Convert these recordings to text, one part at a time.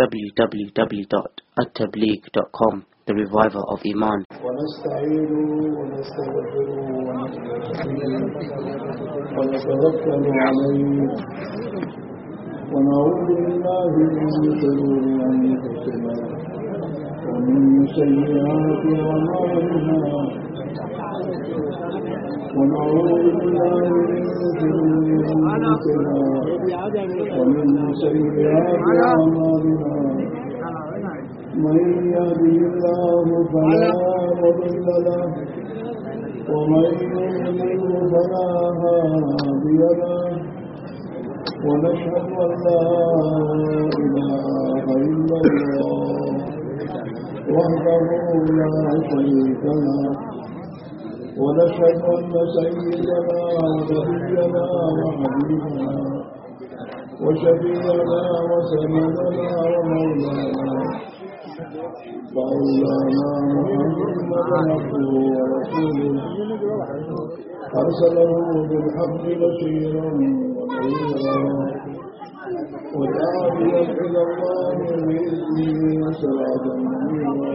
www.attableek.com The Reviver of Iman. ونستعين ونستغفر ونتوكل عليه. ونعوذ بالله من شرور انفسنا ومن سيئات اعمالنا ونعوذ بالله من شرور انفسنا ومن سيئات اعمالنا من يهده الله فلا مضل له ومن يضلل فلا هادي له ونشهد لا الله وحده لا شريك له ونشهد ان سيدنا ونبينا وحبيبنا وشفيعنا وسندنا ومولانا فأولانا محمدا عبده ورسوله أرسله بالحق بشيرا ونذيرا وداعيا إلى الله بإذنه سراجا منيرا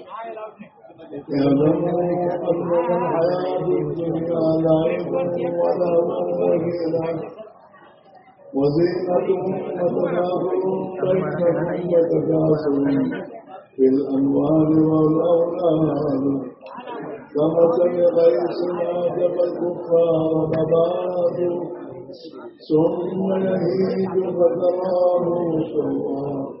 وزينة وزينة وتفاخر بينكم وتكاثر في الأموال والأولاد كمثل غيث أعجب الكفار نباته ثم يهيج فتراه مصفرا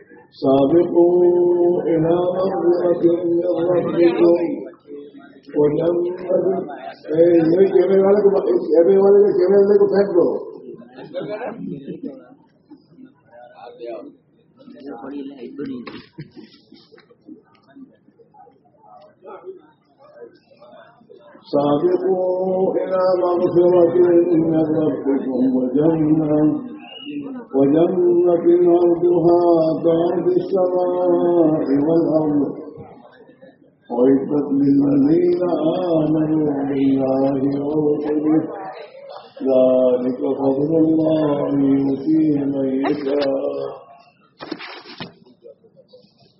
سابقوا إلى مغفرة من ربكم وجنة یہ کیمرے والے کو کیمرے والے کے کیمرے والے کو پھینک دو سابقوا إلى مغفرة من ربكم وجنة وجنة أرضها كأرض السماء والأرض. أعدت للذين آمنوا بالله ورسله. ذلك فضل الله يؤتيه من يشاء.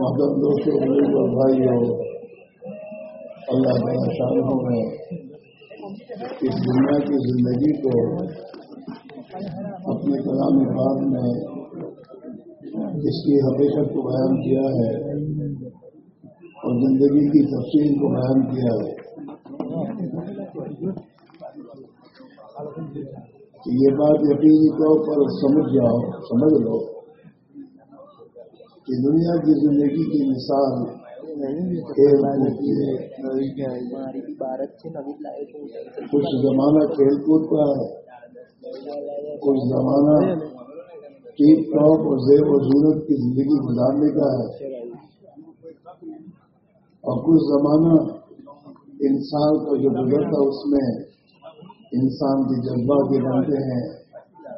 محترم دوستوں بزرگ اور بھائیوں اللہ تعالیٰ شاہوں میں اس دنیا کی زندگی کو اپنے کلام بعد میں اس کی حقیقت کو بیان کیا ہے اور زندگی کی تفصیل کو بیان کیا ہے کہ یہ بات یقینی طور پر سمجھ جاؤ، سمجھ لو۔ کہ دنیا کی زندگی کی مثال کھیل کی ہے کچھ زمانہ کھیل کود کا ہے، کچھ زمانہ ٹیپ ٹاپ اور زیب و زورت کی زندگی گزارنے کا ہے۔ اور کچھ زمانہ انسان کا جو گزرتا اس میں انسان کے جذبات یہ بنتے ہیں۔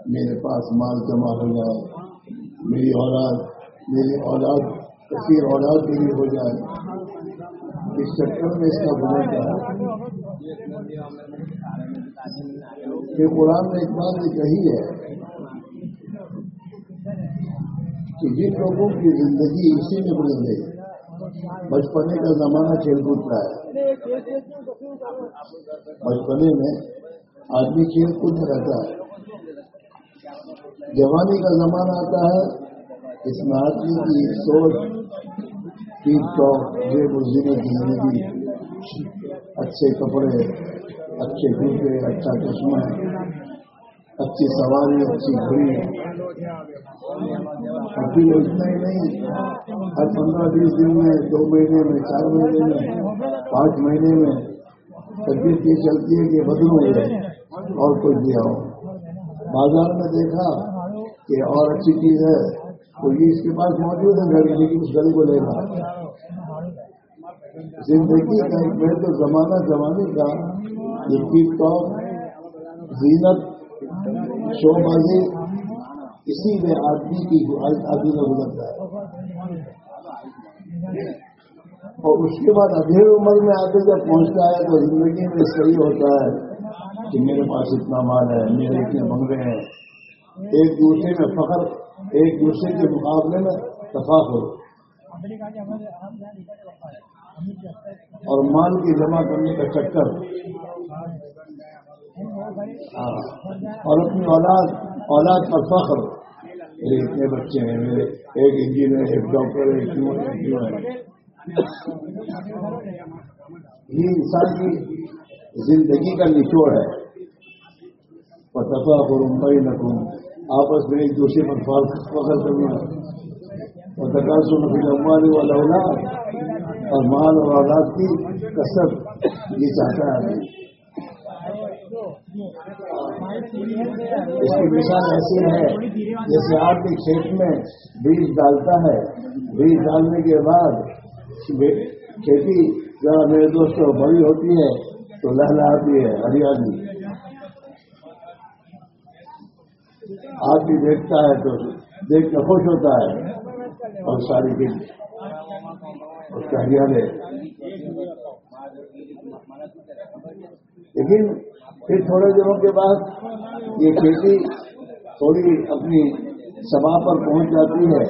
میرے پاس مال جمع ہو جائے، میری اولاد میری اولاد کثیر اولاد کے لیے ہو جائے، اس چکر میں اس کا بنا ہے؟ کہ قرآن نے ایک بات یہ کہی ہے کہ جن لوگوں کی زندگی اسی میں گزر گئی۔ بچپنے کا زمانہ کھیل کود کا ہے۔ بچپنے میں آدمی کھیل کود میں رہتا ہے۔ جوانی کا زمانہ آتا ہے۔ اس میں کی سوچ ٹیپ ٹاپ یہ بزرگ کی زندگی اچھے کپڑے، اچھے جوتے اچھا چشمہ، اچھی سواری، اچھی گھڑی۔ ابھی اتنا ہی نہیں۔ ہر پندرہ بیس دن میں، دو مہینے میں، چار مہینے میں، پانچ مہینے میں طبیعت یہ چلتی ہے کہ بدلو ہو جائے اور کوئی دیا ہو۔ بازار میں دیکھا کہ اور اچھی چیز ہے۔ تو یہ اس کے پاس موجود ہے گھر لیکن اس گھر کو لے رہا زندگی کا ایک بہتر زمانہ، زمانے کا یہ ٹیپ ٹاپ، زینت شو بازی اسی میں آدمی کی آدمی کا گزرتا ہے اور اس کے بعد ادھیر عمر میں آتے جب پہنچتا ہے تو زندگی میں صحیح ہوتا ہے کہ میرے پاس اتنا مال ہے، میرے اتنے بنگلے ہیں۔ ایک دوسرے میں فخر ایک دوسرے کے مقابلے میں تفاق ہو۔ اور مال کی جمع کرنے کا چکر۔ ہاں۔ اور اپنی اولاد اولاد پر فخر۔ میرے اتنے بچے ہیں میرے ایک انجینئر، ایک ڈاکٹر، ایک کیوں ہے کیوں ہے۔ یہ انسان کی زندگی کا نچوڑ ہے۔ پتفا کو ممبئی نہ آپس میں ایک دوسرے پر فخر کرنا اور تقاص نفی اموال والا اولاد، اور مال اور اولاد کی کثرت یہ چاہتا ہے۔ اس کی مثال ایسی ہے، جیسے آپ کے کھیت میں بیج ڈالتا ہے۔ بیج ڈالنے کے بعد کھیتی ذرا میرے دوستوں بڑی ہوتی ہے تو لہلاتی ہے، ہریالی۔ آپ بھی دیکھتا ہے تو دیکھ کر خوش ہوتا ہے اور ساری دن اس کا ہریالے لیکن پھر تھوڑے دنوں کے بعد یہ کھیتی تھوڑی اپنی سبا پر پہنچ جاتی ہے۔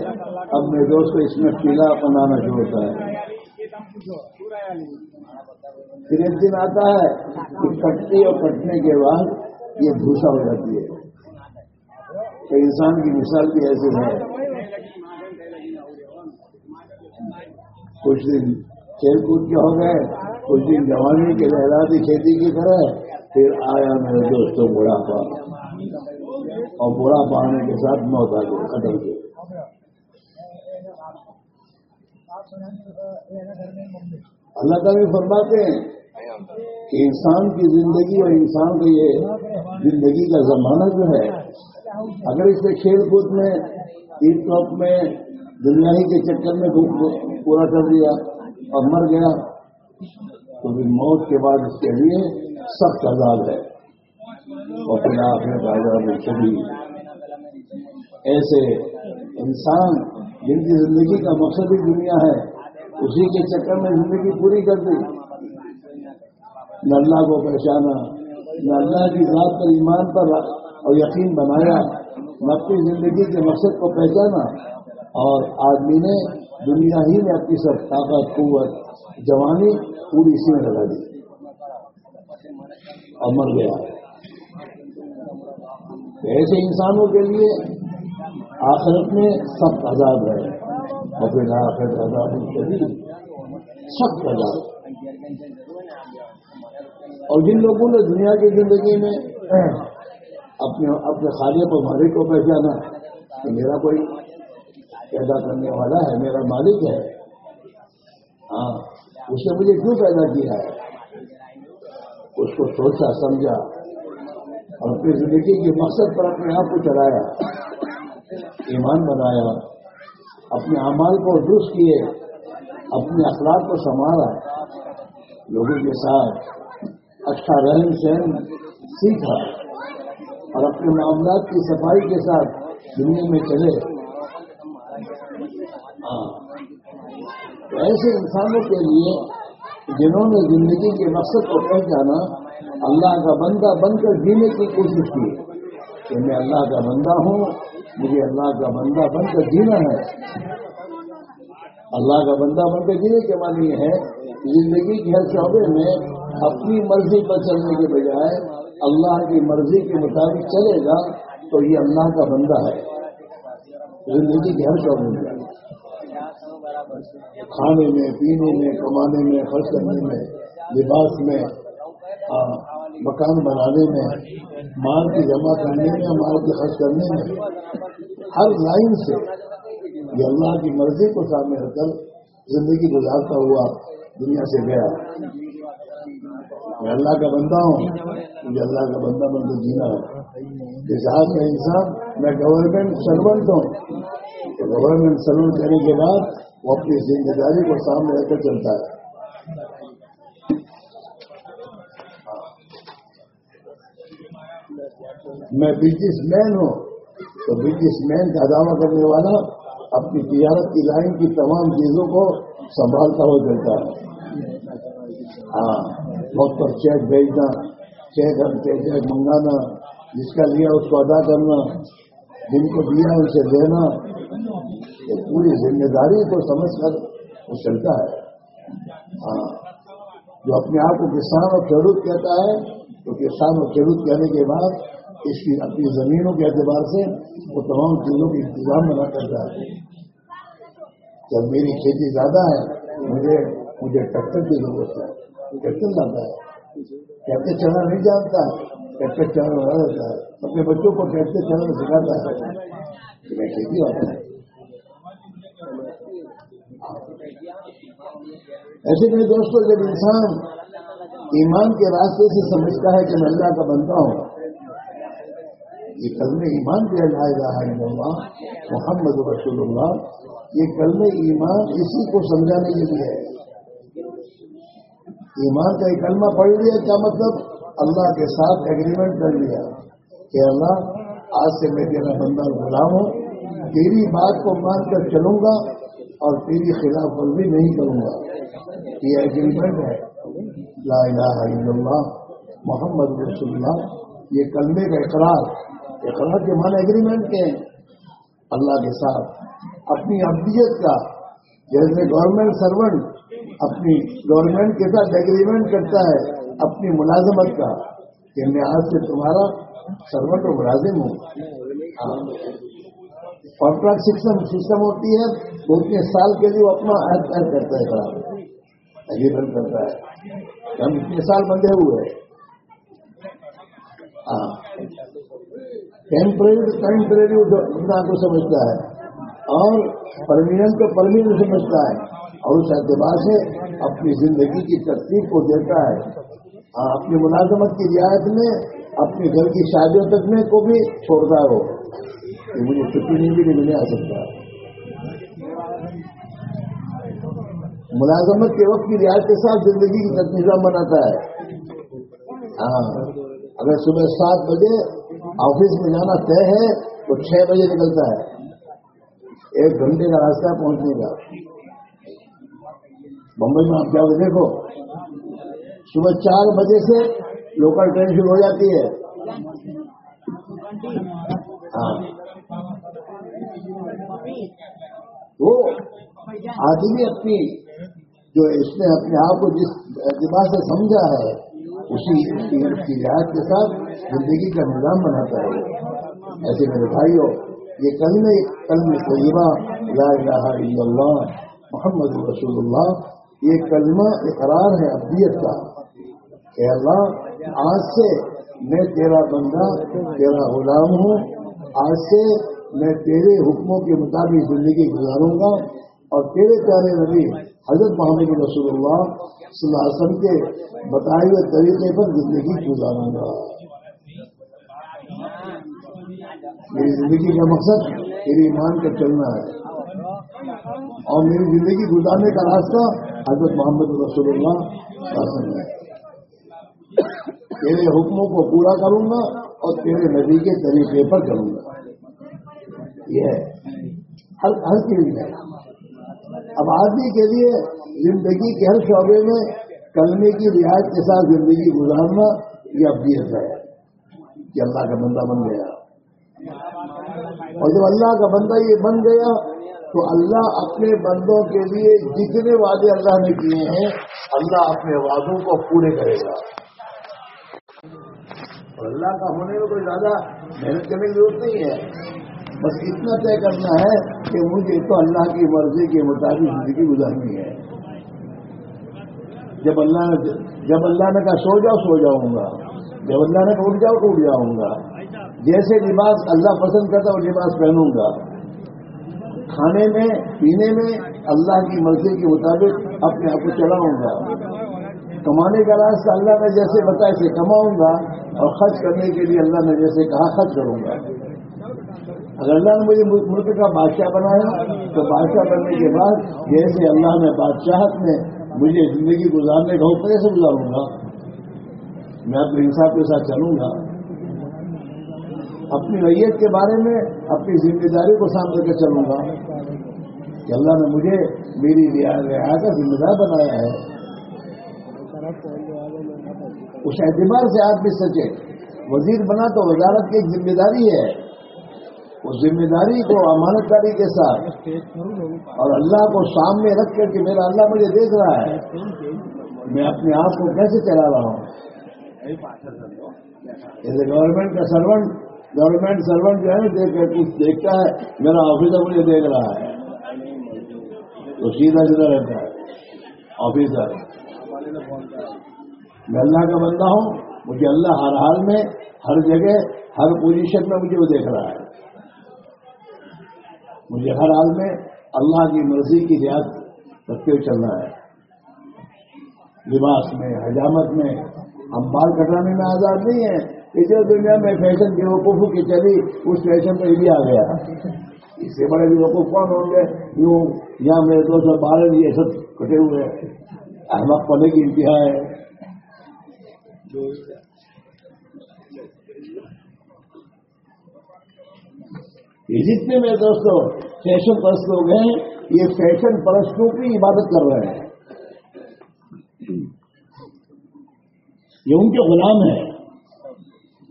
اب میرے دوست اس میں پیلا بنانا جو ہوتا ہے۔ پھر ایک دن آتا ہے کہ کٹتی اور کٹنے کے بعد یہ بھوسا ہو جاتی ہے۔ تو انسان کی مثال بھی ایسی ہے۔ کچھ دن کھیل کود کے ہو گئے، کچھ دن جوانی کے لہراتی کھیتی کی طرح، پھر آیا میرے دوستوں بڑھاپا۔ اور بڑھاپا آنے کے ساتھ موت آ گئی ختم گئی اللہ تعالیٰ فرماتے ہیں کہ انسان کی زندگی اور انسان کا یہ زندگی کا زمانہ جو ہے اگر اسے کھیل کود میں عید ٹاپ میں دنیا ہی کے چکر میں پورا کر دیا اور مر گیا، تو پھر موت کے بعد اس کے لیے سخت عذاب ہے۔ اور پھر آپ عذاب کبھی۔ ایسے انسان جن کی زندگی کا مقصد ہی دنیا ہے، اسی کے چکر میں زندگی پوری کر دی۔ نہ اللہ کو پہچانا، نہ اللہ کی ذات پر ایمان پر اور یقین بنایا اپنی زندگی کے مقصد کو پہچانا اور آدمی نے دنیا ہی میں اپنی سب طاقت، قوت، جوانی پوری اسی میں لگا دی اور مر گیا۔ ایسے انسانوں کے لیے آخرت میں سخت عذاب ہے۔ اور پھر آخرت عذاب کبھی سخت عذاب۔ اور جن لوگوں نے دنیا کی زندگی میں اپنے اپنے خالق و مالک کو پہچانا کہ میرا کوئی پیدا کرنے والا ہے، میرا مالک ہے۔ ہاں اس نے مجھے کیوں پیدا کیا ہے؟ اس کو سوچا، سمجھا اور اپنی زندگی کے مقصد پر اپنے آپ کو چلایا، ایمان بنایا، اپنے اعمال کو درست کیے، اپنے اخلاق کو سنبھالا لوگوں کے ساتھ اچھا رہن سہن سیکھا۔ اور اپنے معاملات کی صفائی کے ساتھ دنیا میں چلے۔ ہاں۔ ایسے انسانوں کے لیے جنہوں نے زندگی کے مقصد کو پہچانا، اللہ کا بندہ بن کر جینے کی کوشش کی۔ کہ میں اللہ کا بندہ ہوں، مجھے اللہ کا بندہ بن کر جینا ہے۔ اللہ کا بندہ بن کر جینے کے معنی یہ ہے زندگی کے ہر شعبے میں اپنی مرضی پر چلنے کے بجائے اللہ کی مرضی کے مطابق چلے گا تو یہ اللہ کا بندہ ہے۔ زندگی کے ہر شعبے میں۔ کھانے میں، پینے میں، کمانے میں، خرچ کرنے میں، لباس میں مکان بنانے میں، مال کی جمع کرنے میں، مال کی خرچ کرنے میں۔ ہر لائن سے یہ اللہ کی مرضی کو سامنے رکھ کر زندگی گزارتا ہوا دنیا سے گیا۔ میں اللہ کا بندہ ہوں، مجھے اللہ کا بندہ بن کر جینا ہے۔ جہاز کا انسان، میں گورنمنٹ سرونٹ ہوں۔ گورنمنٹ سرونٹ کرنے کے بعد وہ اپنی ذمہ داری کو سامنے رکھ کر چلتا ہے۔ میں بزنس مین ہوں۔ تو بزنس مین کا دعویٰ کرنے والا اپنی تجارت کی لائن کی تمام چیزوں کو سنبھالتا ہوا چلتا ہے۔ ہاں۔ وقت پر چیک بھیجنا، چیک چیک منگانا، جس کا لیا اس کو ادا کرنا، جن کو دیا اسے دینا، یہ پوری ذمہ داری کو سمجھ کر وہ چلتا ہے۔ ہاں جو اپنے آپ کو کسان اور کھیڑوت کہتا ہے، تو کسان اور کھیڑوت کہنے کے بعد اس کی اپنی زمینوں کے اعتبار سے وہ تمام چیزوں کا انتظام بنا کرتا ہے۔ جب میری کھیتی زیادہ ہے، مجھے مجھے ٹریکٹر کی ضرورت ہے۔ ٹریکٹر لاتا ہے؟ ٹریکٹر چلانا نہیں جانتا؟ ٹریکٹر چلانا بنا دیتا ہے؟ اپنے بچوں کو ٹریکٹر چلانا سکھاتا ہے؟ کھیتی ہوتا ہے۔ ایسے کہ دوستوں جب انسان ایمان کے راستے سے سمجھتا ہے کہ میں اللہ کا بنتا ہوں، یہ کلم ایمان کے الہ اللہ، محمد رسول اللہ، یہ کلم ایمان اسی کو سمجھانے کے لیے ہے۔ ایمان کا ایک کلمہ پڑھ لیا، کیا مطلب؟ اللہ کے ساتھ ایگریمنٹ کر لیا کہ اللہ، آج سے میں تیرا بندہ غلام ہوں، تیری بات کو مان کر چلوں گا اور تیری خلاف ورزی نہیں کروں گا۔ یہ ایگریمنٹ ہے۔ لا الہ الا اللہ، محمد رسول اللہ۔ یہ کلمے کا اقرار اقرار کے معنی اگریمنٹ کے ہیں۔ اللہ کے ساتھ، اپنی ابدیت کا، جیسے گورنمنٹ سرونٹ اپنی گورنمنٹ کے ساتھ ایگریمنٹ کرتا ہے، اپنی ملازمت کا۔ کہ میں آج سے تمہارا سرونٹ اور ملازم ہوں۔ کانٹریکٹ سسٹم سسٹم ہوتی ہے تو اتنے سال کے لیے وہ اپنا عہد کرتا ہے خراب ایگریمنٹ کرتا ہے۔ ہم اتنے سال بندے ہوئے۔ ہاں۔ ٹیمپریری ٹیمپریری کو سمجھتا ہے۔ اور پرمیننٹ کو پرمیننٹ سمجھتا ہے۔ اور اس اعتبار سے اپنی زندگی کی ترتیب کو دیتا ہے۔ ہاں، اپنی ملازمت کی رعایت میں اپنے گھر کی شادیوں تک میں کو بھی چھوڑتا ہو۔ کہ مجھے چھٹی نہیں بھی نہیں آ سکتا۔ ملازمت کے وقت کی رعایت کے ساتھ زندگی کی نظام بناتا ہے۔ ہاں اگر صبح سات بجے آفس میں جانا طے ہے تو چھ بجے نکلتا ہے۔ ایک گھنٹے کا راستہ پہنچنے کا۔ بمبئی میں آپ جاؤ دیکھو۔ صبح چار بجے سے لوکل ٹرین شروع ہو جاتی ہے۔ ہاں۔ وہ آدمی اپنی جو اس نے اپنے آپ کو جس اعتبار سے سمجھا ہے، اسی کی رعایت کے ساتھ زندگی کا نظام بناتا ہے۔ ایسے میرے بھائیوں، یہ کل میں کل میں طیبہ، لا الہ الا اللہ، محمد رسول اللہ یہ کلمہ اقرار ہے ابدیت کا۔ کہ اللہ، آج سے میں تیرا بندہ، تیرا غلام ہوں۔ آج سے میں تیرے حکموں کے مطابق زندگی گزاروں گا۔ اور تیرے پیارے نبی حضرت محمد رسول اللہ صلی اللہ علیہ وسلم کے بتائے ہوئے طریقے پر زندگی گزاروں گا۔ میری زندگی کا مقصد میری ایمان کا چلنا ہے۔ اور میری زندگی گزارنے کا راستہ حضرت محمد رسول اللہ ہے۔ تیرے حکموں کو پورا کروں گا اور تیرے نبی کے طریقے پر کروں گا۔ یہ ہر ہر چیز ہے اب آدمی کے لیے زندگی کے ہر شعبے میں کلمے کی رعایت کے ساتھ زندگی گزارنا یہ ابدیت ہے کہ اللہ کا بندہ بن گیا۔ اور جب اللہ کا بندہ یہ بن گیا تو اللہ اپنے بندوں کے لیے جتنے وعدے اللہ نے کیے ہیں، اللہ اپنے وعدوں کو پورے کرے گا۔ اور اللہ کا ہونے میں کوئی زیادہ محنت کرنے کی ضرورت نہیں ہے۔ بس اتنا طے کرنا ہے کہ مجھے تو اللہ کی مرضی کے مطابق زندگی گزارنی ہے۔ جب اللہ نے جب اللہ نے کہا سو جاؤ، سو جاؤں گا۔ جب اللہ نے کہا اٹھ جاؤ تو اٹھ جاؤں گا۔ جیسے لباس اللہ پسند کرتا وہ لباس پہنوں گا۔ کھانے میں، پینے میں اللہ کی مرضی کے مطابق اپنے آپ کو چلاؤں گا۔ کمانے کا راستہ اللہ نے جیسے بتایا اسے کماؤں گا اور خرچ کرنے کے لیے اللہ نے جیسے کہا، خرچ کروں گا۔ اگر اللہ نے مجھے ملک کا بادشاہ بنایا، تو بادشاہ بننے کے بعد جیسے اللہ نے بادشاہت میں مجھے زندگی گزارنے کا حکم سے گزاروں گا۔ میں اپنے انصاف کے ساتھ چلوں گا۔ اپنی ریت کے بارے میں اپنی ذمہ داری کو سامنے کر چلوں گا۔ کہ اللہ نے مجھے میری رعایا کا ذمہ دار بنایا ہے۔ اس اعتبار سے آپ بھی سچے۔ وزیر بنا تو وزارت کی ایک ذمہ داری ہے۔ اس ذمہ داری کو امانت داری کے ساتھ اور اللہ کو سامنے رکھ کر کہ میرا اللہ مجھے دیکھ رہا ہے۔ میں اپنے آپ کو کیسے چلا رہا ہوں؟ ایز اے گورنمنٹ کا سرونٹ گورنمنٹ سرونٹ جو ہے، دیکھ کر کچھ دیکھتا ہے، میرا آفیسر مجھے دیکھ رہا ہے۔ تو سیدھا سیدھا رہتا ہے۔ آفیسر میں اللہ کا بندہ ہوں، مجھے اللہ ہر حال میں، ہر جگہ، ہر پوزیشن میں مجھے وہ دیکھ رہا ہے۔ مجھے ہر حال میں اللہ کی مرضی کی رعایت رکھتے ہوئے چلنا ہے۔ لباس میں، حجامت میں ہم بال کٹانے میں آزاد نہیں ہیں جو دنیا میں فیشن کی وقوف کی چلی، اس فیشن میں بھی آ گیا۔ اس سے بڑے بھی وقوف کون ہوں گے؟ یوں یا میرے دوست بارہ یہ سب کٹے ہوئے احمد پڑھنے کی انتہا ہے۔ جتنے میرے دوستوں فیشن پرست لوگ ہیں، یہ فیشن پرستوں کی عبادت کر رہے ہیں۔ یہ ان کے غلام ہیں۔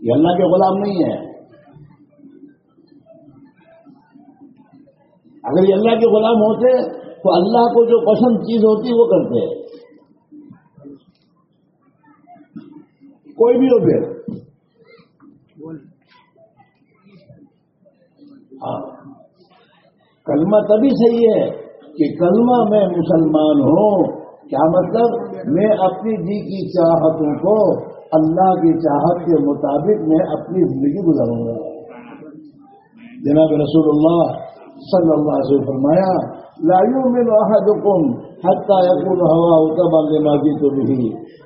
یہ اللہ کے غلام نہیں ہے۔ اگر یہ اللہ کے غلام ہوتے تو اللہ کو جو پسند چیز ہوتی وہ کرتے۔ کوئی بھی ہو پھر۔ ہاں۔ کلمہ تبھی صحیح ہے کہ کلمہ میں مسلمان ہوں۔ کیا مطلب؟ میں اپنی جی کی چاہتوں کو اللہ کی چاہت کے مطابق میں اپنی زندگی گزاروں گا۔ جناب رسول اللہ صلی اللہ علیہ وسلم فرمایا لایو میں احدکم حتی یقول ہوا ہوتا باندھے ماضی تو بھی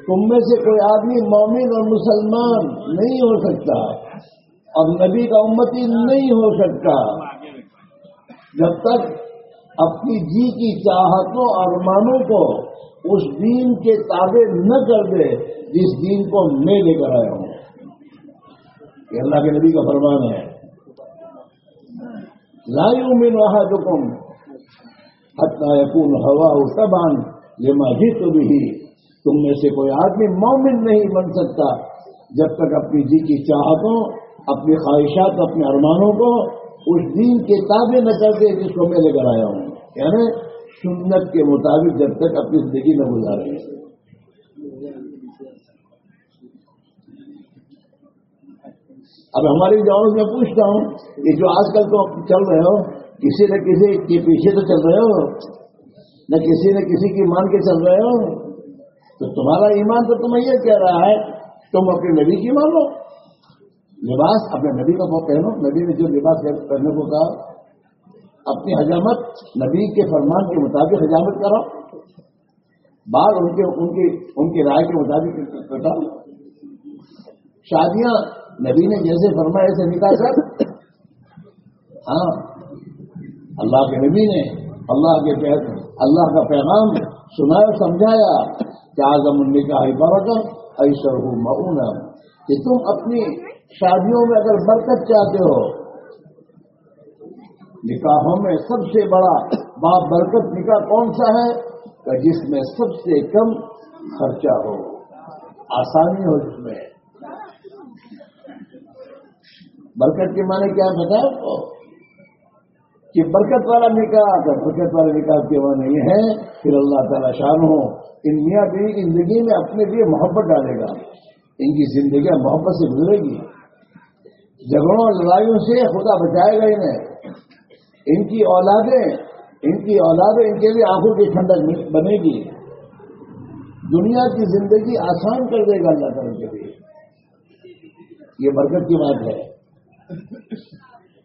تم میں سے کوئی آدمی مومن اور مسلمان نہیں ہو سکتا، اور نبی کا امتی نہیں ہو سکتا۔ جب تک اپنی جی کی چاہتوں اور مانوں کو اس دین کے تابع نہ کر دے جس دین کو میں لے کر آیا ہوں، یہ اللہ کے نبی کا فرمان ہے۔ لایو میں وہاں جو کم حتہ یقون ہوا سبان یہ مسجد تو بھی تم میں سے کوئی آدمی مومن نہیں بن سکتا جب تک اپنی جی کی چاہتوں، اپنی خواہشات، اپنے ارمانوں کو اس دین کے تابع نہ کر دے جس کو میں لے کر آیا ہوں۔ یعنی سنت کے مطابق جب تک اپنی زندگی نہ گزارے۔ اب ہماری جاؤں میں پوچھتا ہوں کہ جو آج کل تو چل رہے ہو کسی نہ کسی کے پیچھے تو چل رہے ہو نہ کسی نہ کسی کی مان کے چل رہے ہو تو تمہارا ایمان تو تمہیں یہ کہہ رہا ہے تم اپنے نبی کی مان لو لباس اپنے نبی کا پہنو نبی نے جو لباس پہننے کو کہا اپنی حجامت نبی کے فرمان کے مطابق حجامت کرو بال ان کے ان کی ان کی رائے کے مطابق کٹاؤ شادیاں نبی نے جیسے فرمایا ایسے نکال کر۔ ہاں۔ اللہ کے نبی نے اللہ کے اللہ کا پیغام سنایا، سمجھایا اعظم النکاح برکت، ایسر ہوں معنا کہ تم اپنی شادیوں میں اگر برکت چاہتے ہو، نکاحوں میں سب سے بڑا باپ برکت نکاح کون سا ہے؟ کہ جس میں سب سے کم خرچہ ہو۔ آسانی ہو جس میں۔ برکت کے معنی کیا بتا کو کہ برکت والا نکاح، اگر برکت والا نکاح کے وہاں نہیں ہے، پھر اللہ تعالیٰ شان ہو، ان میاں بیوی کی زندگی میں اپنے لیے محبت ڈالے گا۔ ان کی زندگی محبت سے گزرے گی۔ جھگڑوں اور لڑائیوں سے خدا بچائے گا انہیں ان کی اولادیں، ان کی اولادیں ان کے لیے آنکھوں کی ٹھنڈک بنے گی۔ دنیا کی زندگی آسان کر دے گا اللہ تعالیٰ کے لیے۔ یہ برکت کی بات ہے۔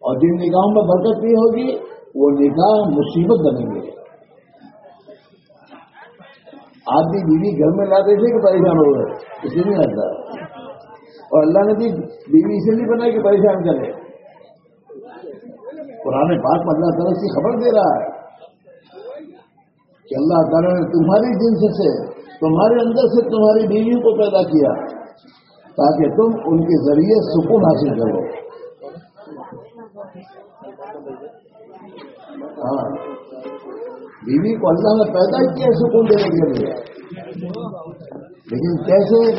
اور جن نگاہوں میں برکت نہیں ہوگی، وہ نگاہ مصیبت بنے گے۔ آدمی بیوی گھر میں لاتے تھے کہ پریشان ہو گئے اس لیے نہیں لگتا اور اللہ نے بھی بیوی اسے نہیں بنائی کہ پریشان کرے۔ پرانے پاک میں اللہ تعالیٰ کی خبر دے رہا ہے کہ اللہ تعالیٰ نے تمہاری جنس سے تمہارے اندر سے تمہاری بیوی کو پیدا کیا تاکہ تم ان کے ذریعے سکون حاصل کرو۔ ہاں۔ بیوی کو اللہ نے پیدا کیا سکون دینے کے لیے۔ لیکن کیسے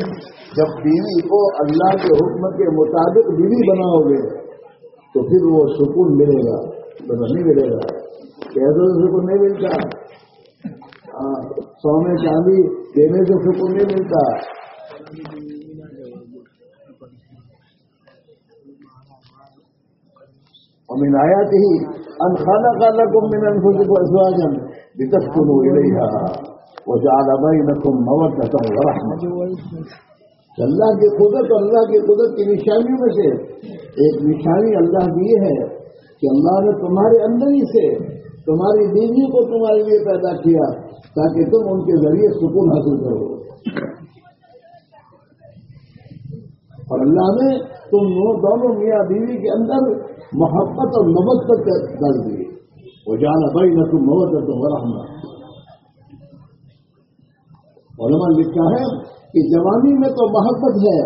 جب بیوی کو اللہ کے حکم کے مطابق بیوی بناؤ گے، تو پھر وہ سکون ملے گا تو نہیں ملے گا۔ کیسے سکون نہیں ملتا۔ ہاں، سونے چاندی دینے سے سکون نہیں ملتا۔ ومن آياته أن خلق لكم من أنفسكم أزواجا لتسكنوا إليها وجعل بينكم مودة ورحمة. اللہ کی قدرت اور اللہ کی قدرت کی نشانیوں میں سے ایک نشانی اللہ کی یہ ہے کہ اللہ نے تمہارے اندر ہی سے تمہاری بیوی کو تمہارے لیے پیدا کیا تاکہ تم ان کے ذریعے سکون حاصل کرو۔ اور اللہ نے تم دونوں میاں بیوی کے اندر محبت اور مبت ڈال دیے وہ جانا بھائی نہ تم محبت تم ورحمہ علماء لکھا ہے کہ جوانی میں تو محبت ہے،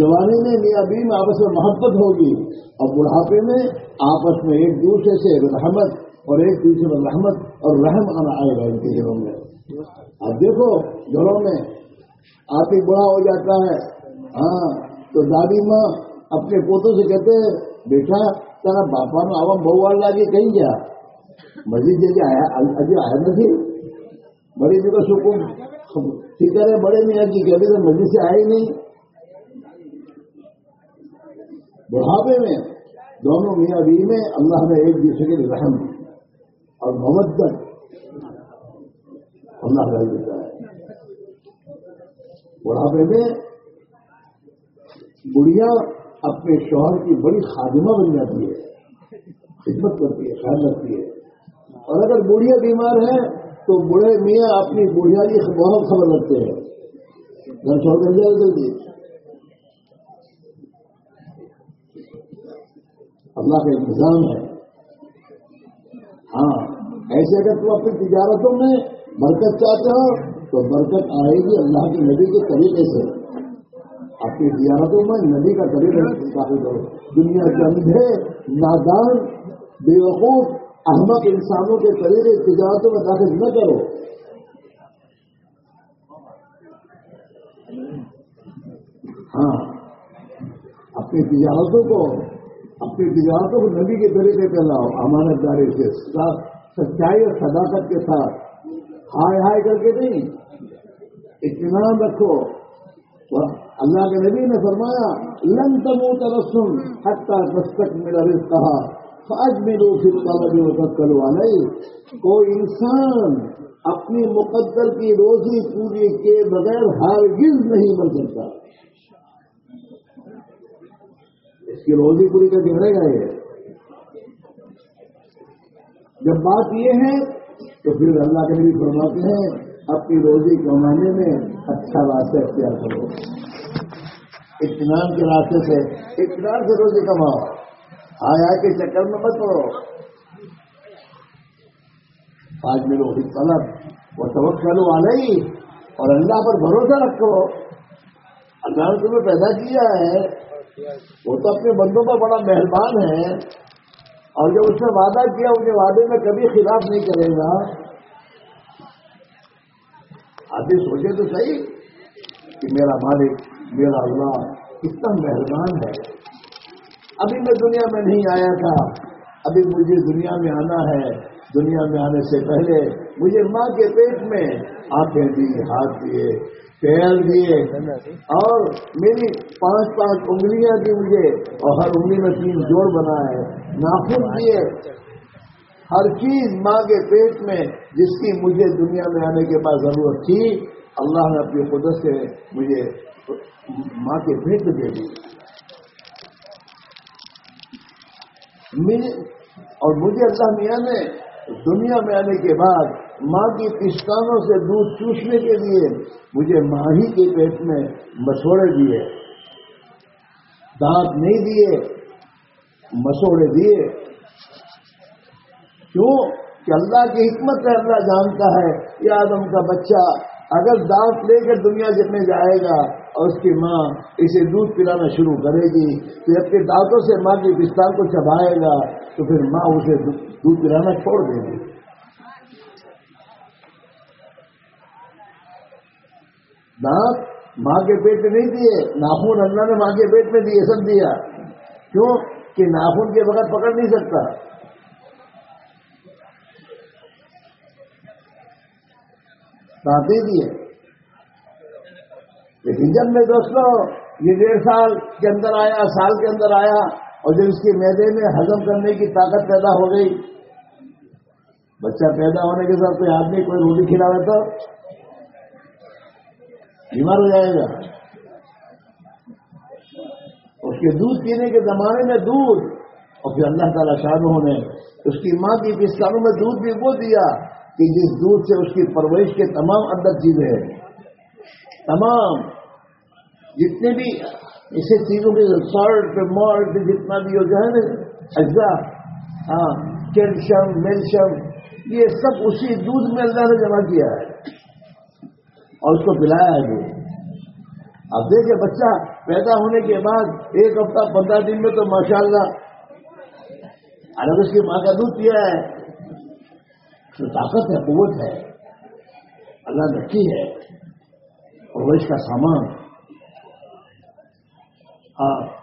جوانی میں میاں بی آپس میں محبت ہوگی، اور بڑھاپے میں آپس میں ایک دوسرے سے رحمت اور ایک دوسرے میں رحمت اور رحم آنا آئے گا ان کے گھروں میں۔ اب دیکھو گھروں میں آپ ہی بڑا ہو جاتا ہے۔ ہاں تو دادی ماں اپنے پوتوں سے کہتے ہیں، بیٹا તારા બાપાનો આવા બહુ વાર લાગે કઈ ગયા? બધી જગ્યા હજી આવ્યા નથી? બળી દીધો શું કોણ ટીકરે બળે નહીં હજી કે અભી તો મજી સે આવી નહીં. بڑھاپے میں دونوں میاں بیوی میں اللہ نے ایک دوسرے کے رحم اور محمد اللہ کا دیتا ہے بڑھاپے میں بڑھیا اپنے شوہر کی بڑی خادمہ بن جاتی ہے، خدمت کرتی ہے، خیال رکھتی ہے۔ اور اگر بوڑھیا بیمار ہے، تو بوڑھے میاں اپنی بوڑھیا کی بہت خبر رکھتے ہیں۔ گھر چھوڑ کر جائے جلدی اللہ کا انتظام ہے۔ ہاں ایسے اگر تم اپنی تجارتوں میں برکت چاہتے ہو، تو برکت آئے گی اللہ کی نبی کے طریقے سے۔ اپنی زیارتوں میں نبی کا طریقہ داخل کرو دنیا کے اندھے نادان بے وقوف احمد انسانوں کے طریقے تجارتوں میں داخل نہ کرو۔ ہاں اپنی تجارتوں کو اپنی تجارتوں کو نبی کے طریقے پہ لاؤ۔ امانت داری سے سچائی اور صداقت کے ساتھ۔ ہائے ہائے کر کے نہیں اطمینان رکھو۔ اللہ کے نبی نے فرمایا، لن تمو ترسم حتہ دستک میرا رز کہا آج میرے پھر کالجی وقت کروا نہیں کوئی انسان اپنی مقدر کی روزی پوری کے بغیر ہرگز نہیں بن سکتا۔ اس کی روزی پوری کا گرے گا یہ جب بات یہ ہے، تو پھر اللہ کے نبی فرماتے ہیں، اپنی روزی کمانے میں اچھا واسطہ اختیار کرو۔ اطمینان کے راستے سے اطمینان سے روزی کماؤ۔ آیا کے چکر میں مت پڑو۔ آج میرے طلب۔ وہ سبق کرو آ اور اللہ پر بھروسہ رکھو۔ اللہ نے تمہیں پیدا کیا ہے۔ وہ تو اپنے بندوں پر بڑا مہربان ہے۔ اور جب اس نے وعدہ کیا، ان کے وعدے میں کبھی خلاف نہیں کرے گا۔ آدمی سوچے تو صحیح کہ میرا مالک میرا اللہ کتنا مہربان ہے۔ ابھی میں دنیا میں نہیں آیا تھا، ابھی مجھے دنیا میں آنا ہے۔ دنیا میں آنے سے پہلے مجھے ماں کے پیٹ میں آنکھیں دی، ہاتھ دیے، پیر دیے۔ اور میری پانچ پانچ انگلیاں دی مجھے اور ہر انگلی میں تین جوڑ بنا ہے ناخن دیے۔ ہر چیز ماں کے پیٹ میں جس کی مجھے دنیا میں آنے کے بعد ضرورت تھی، اللہ نے اپنی قدرت سے مجھے ماں کے پیٹ دے دی۔ اور مجھے اللہ میاں نے دنیا میں آنے کے بعد ماں کی پستانوں سے دودھ چوسنے کے لیے مجھے ماہی کے پیٹ میں مسوڑے دیے۔ دانت نہیں دیے مسوڑے دیے۔ کیوں؟ کہ اللہ کی حکمت ہے، اللہ جانتا ہے۔ یہ آدم کا بچہ اگر دانت لے کر دنیا میں جائے گا اور اس کی ماں اسے دودھ پلانا شروع کرے گی تو جب کے دانتوں سے ماں کی پستان کو چبائے گا تو پھر ماں اسے دودھ پلانا چھوڑ دے گی۔ دانت ماں کے پیٹ میں نہیں دیے ناخون اللہ نے ماں کے پیٹ میں دیے، سب دیا۔ کیوں؟ کہ ناخون کے بغیر پکڑ نہیں سکتا۔ دانت دیے۔ لیکن جب میں دوستوں یہ ڈیڑھ سال کے اندر آیا، سال کے اندر آیا اور جب اس کے میدے میں ہزم کرنے کی طاقت پیدا ہو گئی، بچہ پیدا ہونے کے ساتھ کوئی آدمی کوئی روٹی کھلاوے تو بیمار ہو جائے گا۔ اس کے دودھ پینے کے زمانے میں دودھ، اور پھر اللہ تعالیٰ شاہ نے اس کی ماں کی پستانوں میں دودھ بھی وہ دیا کہ جس دودھ سے اس کی پرورش کے تمام اندر چیزیں ہیں۔ تمام جتنے بھی اسے چیزوں کے سالٹ مالٹ جتنا بھی ہو جائے نا اجزا ہاں کیلشیم، میلشیم، یہ سب اسی دودھ میں اللہ نے جمع کیا ہے۔ اور اس کو پلایا ہے۔ اب دیکھیں بچہ پیدا ہونے کے بعد ایک ہفتہ، پندرہ دن میں تو ماشاء اللہ الگ اس کی ماں کا دودھ پیا ہے۔ تو طاقت ہے، قوت ہے۔ اللہ رکھی ہے۔ اور وہ اس کا سامان۔ ہاں۔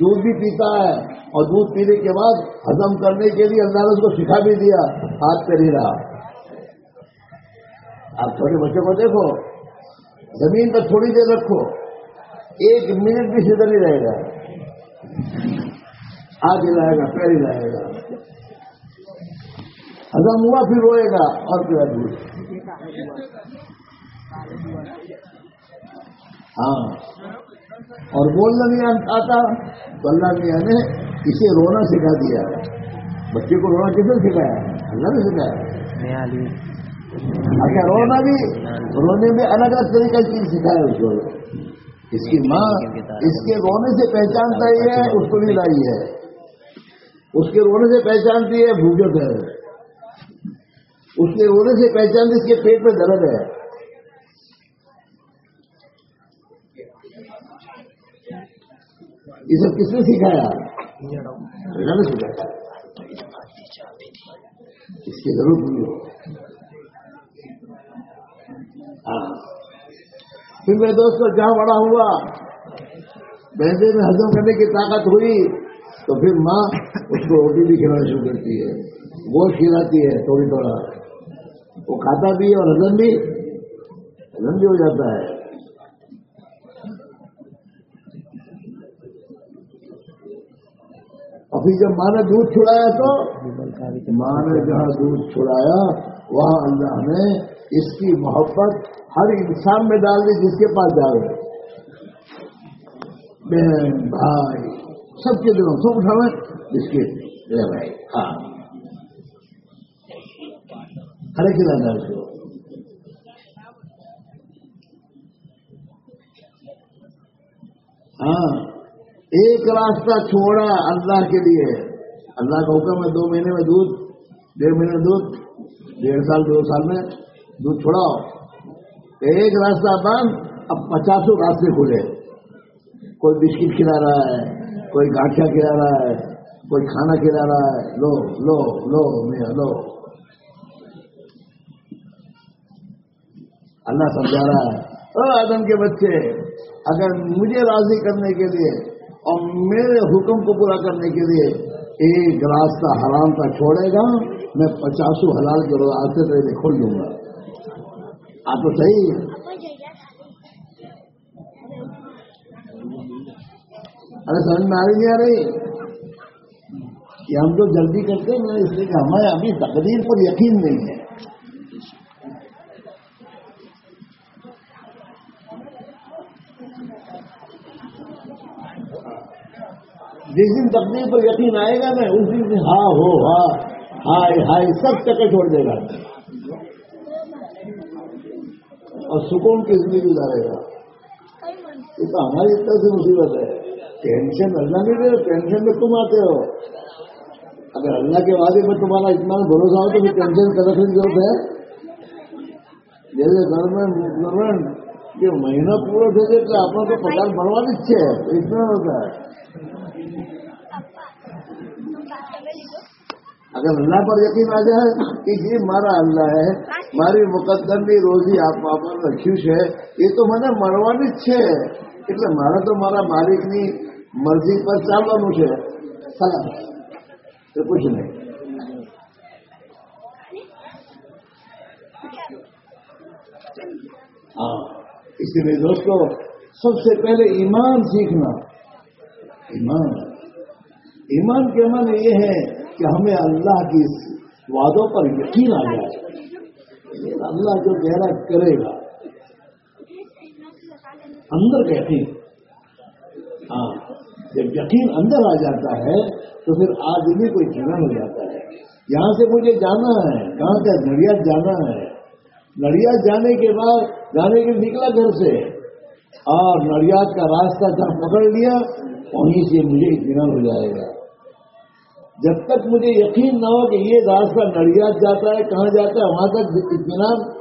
دودھ بھی پیتا ہے اور دودھ پینے کے بعد ہزم کرنے کے لیے اللہ نے اس کو سکھا بھی دیا۔ ہاتھ پہ نہیں رہا۔ آپ چھوٹے بچوں کو دیکھو۔ زمین پر تھوڑی دیر رکھو۔ ایک منٹ بھی سیدھا نہیں رہے گا۔ آج ہی رہے گا پیر ہی رہے گا۔ ہزم ہوا، پھر روئے گا۔ اور پھر دودھ۔ ہاں۔ اور بولنا نہیں آتا تو اللہ میاں نے اسے رونا سکھا دیا۔ بچے کو رونا کس نے سکھایا؟ اللہ نے سکھایا۔ اچھا رونا بھی رونے میں الگ الگ طریقے کی چیز سکھایا اس کو۔ اس کی ماں اس کے رونے سے پہچانتا ہی ہے اس کو بھی لائی ہے۔ اس کے رونے سے پہچانتی ہے بھوجک ہے۔ اس کے رونے سے پہچانتی اس کے پیٹ میں درد ہے۔ یہ سب کس نے سکھایا؟ اللہ نے سکھایا اس کی ضرورت نہیں ہو ہاں۔ پھر میں دوستوں جہاں بڑا ہوا بہتے میں ہزم کرنے کی طاقت ہوئی، تو پھر ماں اس کو روٹی بھی کھلانا شروع کرتی ہے۔ گوشت کھلاتی ہے تھوڑی تھوڑا۔ وہ کھاتا بھی ہے اور ہزم بھی ہزم بھی ہو جاتا ہے۔ ابھی جب ماں نے دودھ چھڑایا تو ماں نے جہاں دودھ چھڑایا، وہاں اللہ نے اس کی محبت ہر انسان میں ڈال دی، جس کے پاس جا رہے بہن، بھائی، سب کے دلوں، سب اٹھا جس کے بھائی ہاں۔ ہر ایک اس ہاں۔ ایک راستہ چھوڑا اللہ کے لیے۔ اللہ کا حکم ہے دو مہینے میں دودھ، ڈیڑھ مہینے دودھ، ڈیڑھ سال، دو سال میں دودھ چھوڑاؤ۔ ایک راستہ بند، اب پچاسوں راستے کھلے۔ کوئی بسکٹ کھلا رہا ہے، کوئی گاٹھیا کھلا رہا ہے، کوئی کھانا کھلا رہا ہے۔ لو لو لو، میاں، لو۔ اللہ سمجھا رہا ہے۔ او آدم کے بچے، اگر مجھے راضی کرنے کے لیے اور میرے حکم کو پورا کرنے کے لیے ایک راستہ حرام کا چھوڑے گا، میں پچاسوں حلال کے راستے پہ کھول دوں گا۔ آپ تو صحیح ہے ارے سمجھ میں آ رہی نہیں؟ آ رہی ہم تو جلدی کرتے ہیں اس لیے کہ ہمیں ابھی تقدیر پر یقین نہیں ہے۔ جس دن تقدیر پر یقین آئے گا نا، اس دن ہاں ہو ہاں ہائے ہائے سب چکر چھوڑ دے گا۔ اور سکون کی زندگی گزارے گا۔ یہ تو ہماری اتنا سی مصیبت ہے۔ ٹینشن اللہ نہیں دے ٹینشن میں تم آتے ہو۔ اگر اللہ کے وعدے میں تمہارا اتنا بھروسہ ہو تو پھر ٹینشن کرنے کی ضرورت ہے۔ جیسے گورنمنٹ مطلب یہ مہینہ پورا دے دے تو آپ کو پگار بڑھوانی اتنا ہوتا ہے۔ اگر اللہ پر یقین آ جائے کہ یہ مارا اللہ ہے ماری مقدمی روزی آپ رکھی ہے یہ تو મને મળવાની જ છે એટલે મારે તો મારા માલિકની મરજી પર ચાલવાનું છે તો કુછ નહીં ہاں اسی لیے دوستو سب سے پہلے ایمان سیکھنا ایمان ایمان کے معنی یہ ہے کہ ہمیں اللہ کی وعدوں پر یقین آ جائے۔ اللہ جو گہرا کرے گا، اندر یقین ہاں جب یقین اندر آ جاتا ہے، تو پھر آدمی کو اطمینان ہو جاتا ہے۔ یہاں سے مجھے جانا ہے، کہاں سے؟ نڑیات جانا ہے۔ نڑیات جانے کے بعد، جانے کے نکلا گھر سے۔ اور نڑیات کا راستہ جہاں پکڑ لیا، وہیں سے مجھے اطمینان ہو جائے گا۔ جب تک مجھے یقین نہ ہو کہ یہ راستہ نڑیات جاتا ہے، کہاں جاتا ہے، وہاں تک اطمینان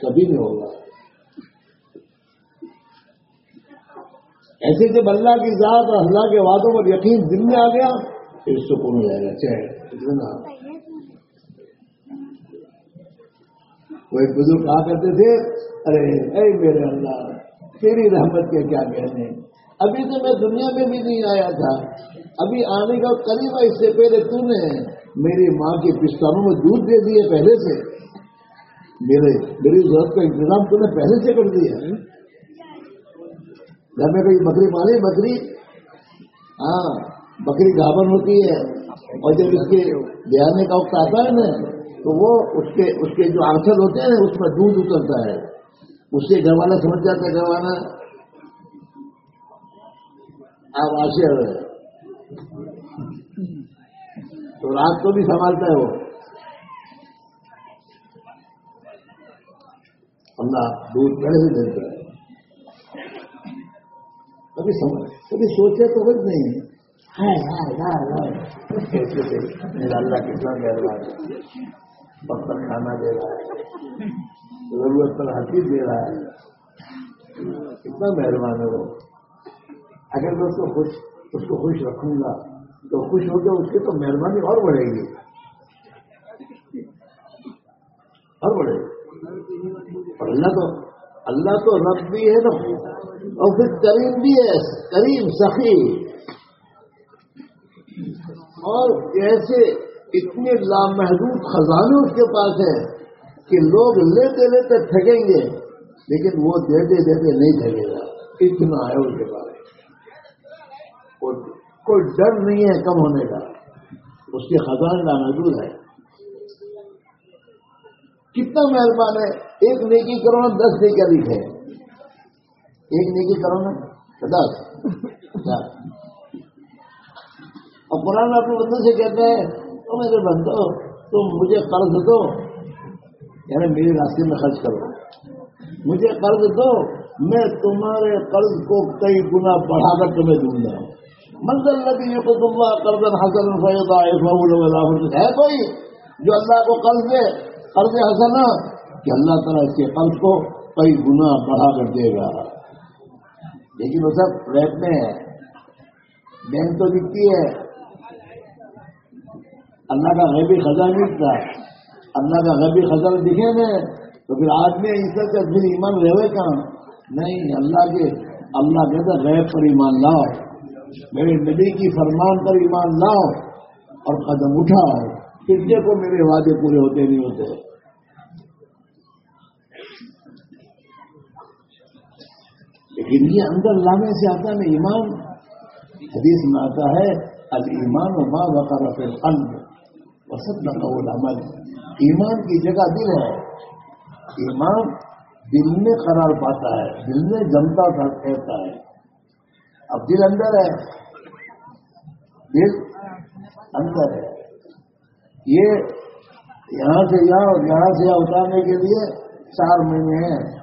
کبھی نہیں ہوگا۔ ایسے جب اللہ کی ذات اور اللہ کے وعدوں پر یقین دل میں آ گیا، پھر سکون ہو جائے گا۔ اچھا، چاہے کوئی بزرگ کہا کرتے تھے، ارے، اے میرے اللہ، تیری رحمت کے کیا کہنے؟ ابھی تو میں دنیا میں بھی نہیں آیا تھا۔ ابھی آنے کا قریب ہے اس سے پہلے تو نے میری ماں کے پستانوں میں دودھ دے دیے پہلے سے۔ میرے میری ضرورت کا انتظام تو نے پہلے سے کر دیا گھر میں کوئی بکری پالی؟ بکری؟ ہاں بکری گابن ہوتی ہے۔ اور جب اس کے بیانے کا وقت آتا ہے نا، تو وہ اس کے اس کے جو آنسر ہوتے ہیں، اس میں دودھ اترتا ہے۔ اس سے گھر والا سمجھ جاتا ہے، گھر والا۔ آپ آشر تو رات کو بھی سنبھالتا ہے وہ۔ اللہ دودھ پہلے سے دیتا ہے۔ کبھی سمجھ کبھی سوچے تو کچھ نہیں میرا اللہ کتنا مہربان ہے۔ وقت پر کھانا دے رہا ہے۔ ضرورت پر ہر چیز دے رہا ہے۔ کتنا مہربان ہے وہ۔ اگر میں اس کو خوش اس کو خوش رکھوں گا تو خوش ہو گیا، اس کی تو مہربانی اور بڑھے گی۔ اور بڑھے گی۔ اور اللہ تو اللہ تو رب بھی ہے نا۔ اور پھر کریم بھی ہے، کریم سخی اور ایسے اتنے لامحدود خزانے اس کے پاس ہیں کہ لوگ لیتے لیتے تھکیں گے، لیکن وہ دیتے دیتے نہیں تھکے گا۔ اتنا ہے اس کے پاس۔ کوئی ڈر نہیں ہے کم ہونے کا، اس کے خزان لامحدود ہے۔ کتنا مہربان ہے، ایک نیکی کرو نا، دس نیکیاں لکھے ایک نیکی کرو نا دس اور قرآن اپنے بندوں سے کہتے ہیں تو میرے بندو تم مجھے قرض دو۔ یعنی میرے راستے میں خرچ کرو۔ مجھے قرض دو، میں تمہارے قرض کو کئی گنا بڑھا کر تمہیں دوں گا منزل نبی یہ کو قرض حسن فیضا ہے کوئی جو اللہ کو قرض دے، قرض حسنا، کہ اللہ تعالیٰ اس کے قرض کو کئی گنا بڑھا کر دے گا۔ لیکن وہ سب ریٹ میں ہے بینک تو دکھتی ہے۔ اللہ کا غیبی خزانہ نہیں تھا۔ اللہ کا غیبی خزانہ دکھے نا تو پھر آدمی عزت کا پھر ایمان رہے کہاں؟ نہیں، اللہ کے، اللہ کہتا غیب پر ایمان لاؤ۔ میرے نبی کی فرمان پر ایمان لاؤ اور قدم اٹھائے پھر دیکھو میرے وعدے پورے ہوتے نہیں ہوتے۔ لیکن یہ اندر لانے سے آتا ہے ایمان۔ حدیث میں آتا ہے اب ایمان و ماں وقار پھر وسط نہ عمل ایمان کی جگہ دل ہے۔ ایمان دل میں قرار پاتا ہے، دل میں جمتا کہتا ہے۔ اب دل اندر ہے۔ دل اندر ہے۔ یہ یہاں سے یہاں اور یہاں سے یہاں اتارنے کے لیے چار مہینے ہیں۔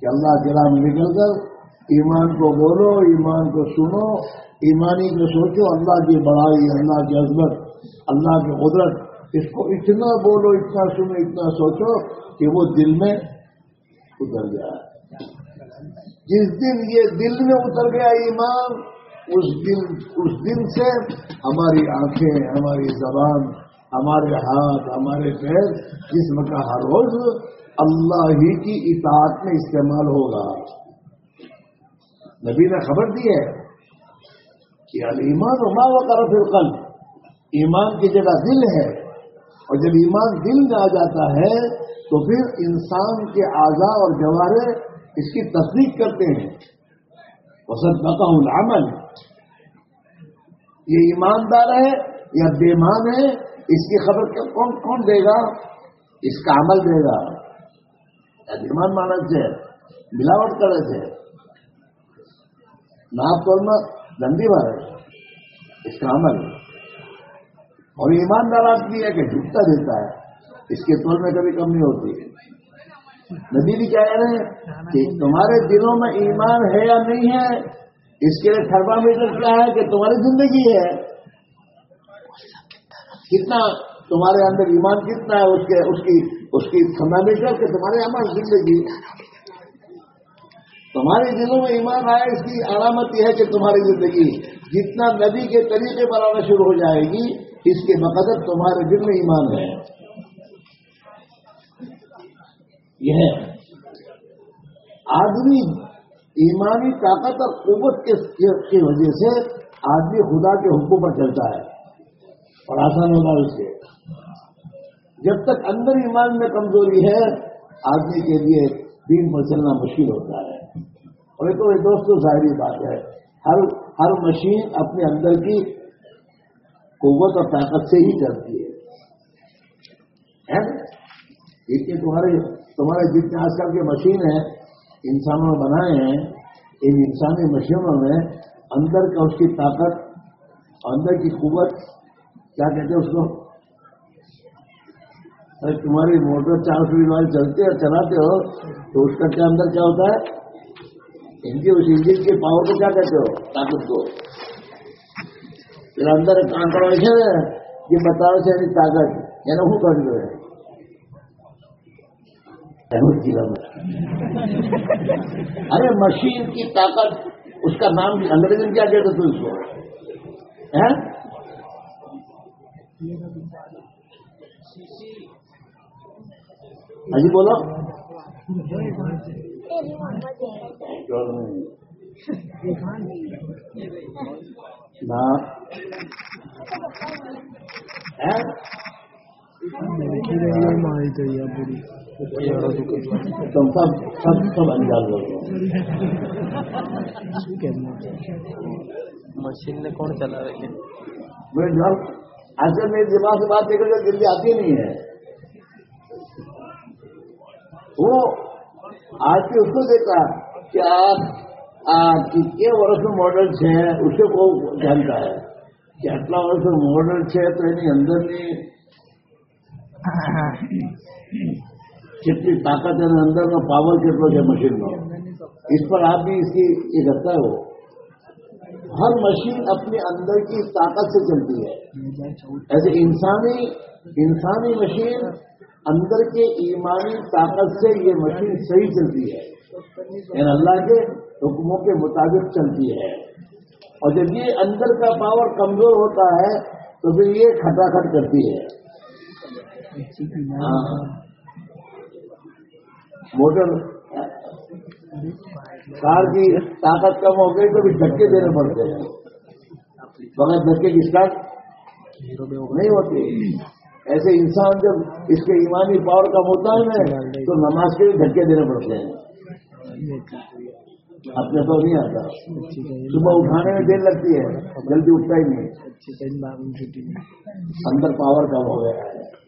کہ اللہ کے رام نکل کر ایمان کو بولو، ایمان کو سنو۔ ایمانی کو سوچو، اللہ کی بڑائی، اللہ کی عظمت، اللہ کی قدرت۔ اس کو اتنا بولو، اتنا سنو، اتنا سوچو کہ وہ دل میں اتر گیا جس دن یہ دل میں اتر گیا ایمان، اس دن اس دن سے ہماری آنکھیں، ہماری زبان، ہمارے ہاتھ، ہمارے پیر جسم کا ہر روز اللہ ہی کی اطاعت میں استعمال ہوگا۔ نبی نے خبر دی ہے کہ ایمان و ماں وغیرہ پھر کل ایمان کی جگہ دل ہے، اور جب ایمان دل میں آ جاتا ہے تو پھر انسان کے اعضاء اور جوارے اس کی تصدیق کرتے ہیں۔ وسط بقا العمل۔ یہ ایماندار ہے یا بےمان ہے؟ اس کی خبر کون کون دے گا؟ اس کا عمل دے گا۔ یا بیمان مانا سے ملاوٹ کرے سے ناپ تولنا گندی بار ہے اس کا عمل۔ اور ایماندار آدمی ہے کہ جھکتا دیتا ہے۔ اس کے طور میں کبھی کم نہیں ہوتی۔ ندی بھی کہہ رہے ہیں کہ تمہارے دلوں میں ایمان ہے یا نہیں ہے؟ اس کے لیے تھرما میٹر کیا ہے کہ تمہاری زندگی ہے؟ کتنا تمہارے اندر ایمان کتنا ہے؟ اس کے، اس کی اس کی تھرمامیٹر کہ تمہارے ہماری زندگی تمہارے دلوں میں ایمان آیا، اس کی علامت یہ ہے کہ تمہاری زندگی جتنا نبی کے طریقے پر آنا شروع ہو جائے گی، اس کے بقدر تمہارے دل میں ایمان ہے۔ یہ ہے۔ آدمی ایمانی طاقت اور قوت کی وجہ سے آدمی خدا کے حکم پر چلتا ہے۔ اور آسان ہوگا اس سے جب تک اندر ایمان میں کمزوری ہے، آدمی کے لیے دین پر چلنا مشکل ہوتا ہے۔ اور یہ تو دوستوں ظاہری بات ہے۔ ہر ہر مشین اپنے اندر کی قوت اور طاقت سے ہی چلتی ہے۔ تمہارے تمہارے جتنے آج کل کے مشین ہیں، انسانوں نے بنائے ہیں، ان انسانی مشینوں میں اندر کا اس کی طاقت، اندر کی قوت، کیا کہتے ہیں اس کو؟ ارے تمہاری موٹر چار سو والی چلتے اور چلاتے ہو، تو اس کا کیا اندر کیا ہوتا ہے؟ ان اس انجن کے پاور کو کیا کہتے ہو؟ طاقت کو۔ اندر کانکڑ ہے، یہ بتاؤ سے طاقت یعنی وہ کر دو ارے مشین کی طاقت، اس کا نام انگریزی میں کیا کہتے تو اس کو؟ ہاں جی بولو۔ تم سب سب سب مشین نے کون چلا رہی ہے؟ میں جب دماغ سے بات دیکھ کر جلدی آتی نہیں ہے، وہ آج کے اس کو دیکھا کہ آپ کتنے ورس ماڈل ہے اسے کو جانتا ہے۔ کہ آٹلا ورس ماڈل ہے تو یعنی اندر کتنی طاقت ہے اندر کا پاور کتنا ہے مشین میں اس پر آپ بھی اس کی یہ کرتا ہے وہ ہر مشین اپنے اندر کی طاقت سے چلتی ہے۔ ایسے انسانی انسانی مشین اندر کے ایمانی طاقت سے یہ مشین صحیح چلتی ہے۔ یعنی اللہ کے حکموں کے مطابق چلتی ہے۔ اور جب یہ اندر کا پاور کمزور ہوتا ہے تو پھر یہ کھٹاکھٹ کرتی ہے۔ ہاں۔ موٹر۔ کار کی طاقت کم ہو گئی تو بھی دھکے دینے پڑتے ہیں۔ بغیر دھکے کی اسٹارٹ نہیں ہوتی۔ ایسے انسان جب اس کے ایمانی پاور کم ہوتا ہے نا، تو نماز کے بھی دھکے دینے پڑتے ہیں۔ اپنے تو نہیں آتا۔ صبح اٹھانے میں دیر لگتی ہے، جلدی اٹھتا ہی نہیں۔ اندر پاور کم ہو گیا۔ ہے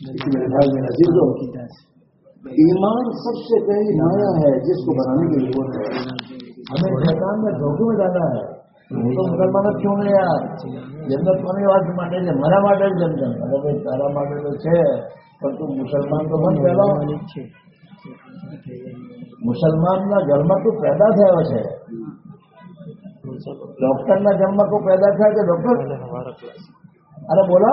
میرے بھائی میرا عزیز ہو ایمان سب سے پہلی مایا ہے جس کو بنانے کی ضرورت ہے ہمیں شیطان میں دھوکے میں جانا ہے હું તો મુસલમાન જ છું ને યાર જન્નત કોની વાત માટે છે મારા માટે જ જન્નત અરે ભાઈ તારા માટે તો છે પણ તું મુસલમાન તો બન પેલો મુસલમાનના ઘરમાં તું પેદા થયો છે ડોક્ટરના ઘરમાં કોઈ પેદા થયા છે ડોક્ટર અરે બોલો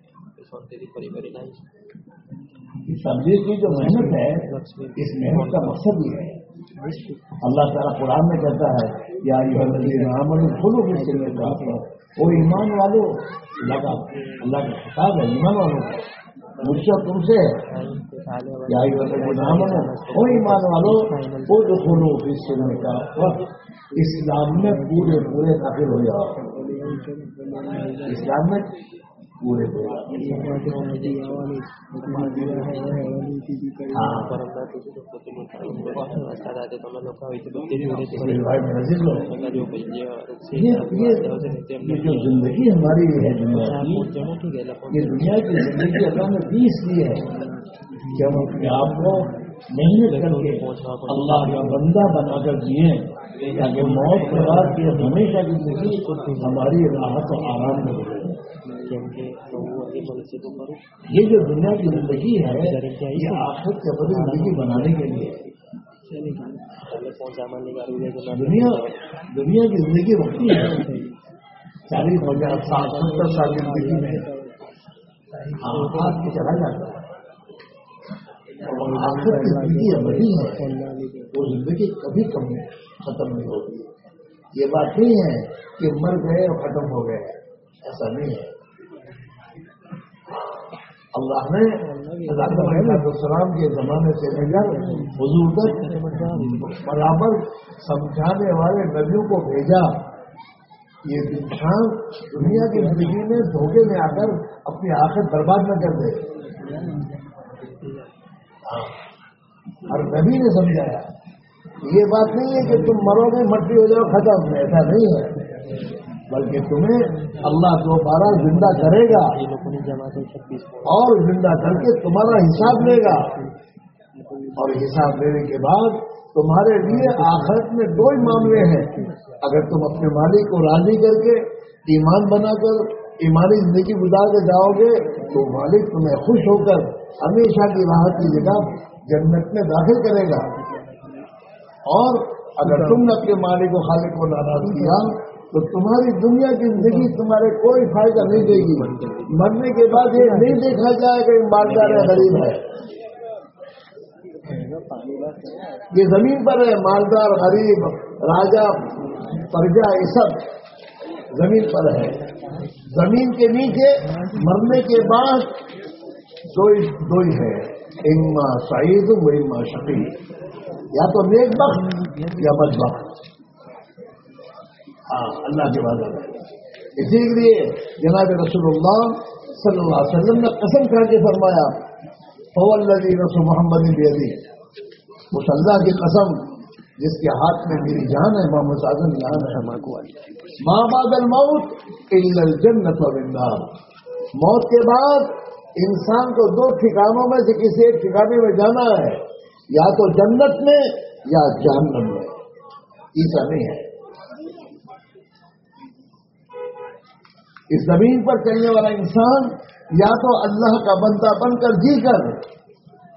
اور تیری کی جو محنت ہے، اس محنت کا مقصد یہ ہے۔ اللہ تعالیٰ قرآن میں کہتا ہے، یا کھولو وہ ایمان والوں اللہ کا اللہ کا خطاب ہے، ایمان والوں کا مجھ سے تم سے یا وہ ایمان والوں وہ جو کھولو اس میں کا اسلام میں پورے پورے داخل ہو جاؤ۔ اسلام میں جو زندگی ہماری ہے یہ دنیا کی زندگی اللہ نے دی اس لیے ہے کہ ہم اپنے آپ کو نہیں کر کے اللہ کا بندہ بنا کر دیے تاکہ موت کے بعد یہ ہمیشہ کی زندگی ہماری راحت اور آرام میں ہو جائے یہ جو دنیا کی زندگی ہے یہ آخر کے بدل زندگی بنانے کے لیے۔ دنیا دنیا کی زندگی وقتی ہے۔ چالیس ہزار سات ستر سال کی زندگی میں۔ چلا جاتا ہے۔ آخر کی زندگی ہے۔ وہ زندگی کبھی کم ختم نہیں ہوتی یہ بات نہیں ہے کہ مر گئے اور ختم ہو گئے ایسا نہیں ہے۔ اللہ نے السلام کے زمانے سے لے کر حضور برابر سمجھانے والے نبیوں کو بھیجا۔ یہ انسان دنیا کی زندگی میں دھوکے میں آ کر اپنی آنکھیں برباد نہ کر دے۔ ہاں۔ ہر نبی نے سمجھایا۔ یہ بات نہیں ہے کہ تم مرو گے مٹی ہو جاؤ ختم۔ ایسا نہیں ہے۔ بلکہ تمہیں اللہ دوبارہ زندہ کرے گا اور زندہ کر کے تمہارا حساب لے گا۔ اور حساب لینے کے بعد تمہارے لیے آخرت میں دو ہی معاملے ہیں۔ اگر تم اپنے مالک کو راضی کر کے ایمان بنا کر ایمانی زندگی گزار کے جاؤ گے تو مالک تمہیں خوش ہو کر ہمیشہ کی راحت کی جگہ جنت میں داخل کرے گا۔ اور اگر تم نے اپنے مالک و خالق کو ناراض کیا تو تمہاری دنیا کی زندگی تمہارے کوئی فائدہ نہیں دے گی۔ مرنے کے بعد یہ نہیں دیکھا جائے کہ مالدار ہے، غریب ہے۔ یہ زمین پر ہے، مالدار، غریب، راجا، پرجا، یہ سب زمین پر ہے۔ زمین کے نیچے مرنے کے بعد دو دو ہی ہے۔ اما سعید و اما شفیع یا تو نیک بخت یا بد بخت۔ ہاں اللہ کے وعدہ اسی لیے جناب رسول اللہ صلی اللہ علیہ وسلم نے قسم کر کے فرمایا جی رسول محمد علی اس اللہ کی قسم، جس کے ہاتھ میں میری جان ہے، محمد سازن جان ہے۔ ماں باد الموت جنت و موت کے بعد انسان کو دو ٹھکانوں میں سے کسی ایک ٹھکانے میں جانا ہے، یا تو جنت میں یا جہنم میں۔ ایسا نہیں ہے۔ اس زمین پر چلنے والا انسان یا تو اللہ کا بندہ بن کر جی کر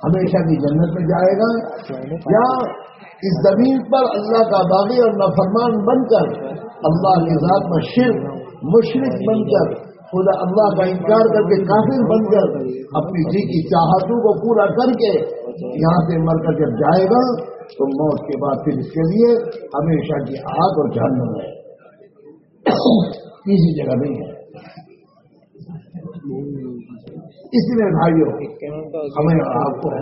ہمیشہ کی جنت میں جائے گا، یا اس زمین پر اللہ کا باغی اور نفرمان بن کر اللہ کی ذات میں شرک مشرق بن کر خدا اللہ کا انکار کر کے کافر بن کر اپنی جی کی چاہتوں کو پورا کر کے یہاں سے مر کر جب جائے گا تو موت کے بعد پھر اس کے لیے ہمیشہ کی آگ اور جہنم ہے۔ کسی جگہ نہیں ہے۔ اس لیے بھائیوں ہمیں آپ کو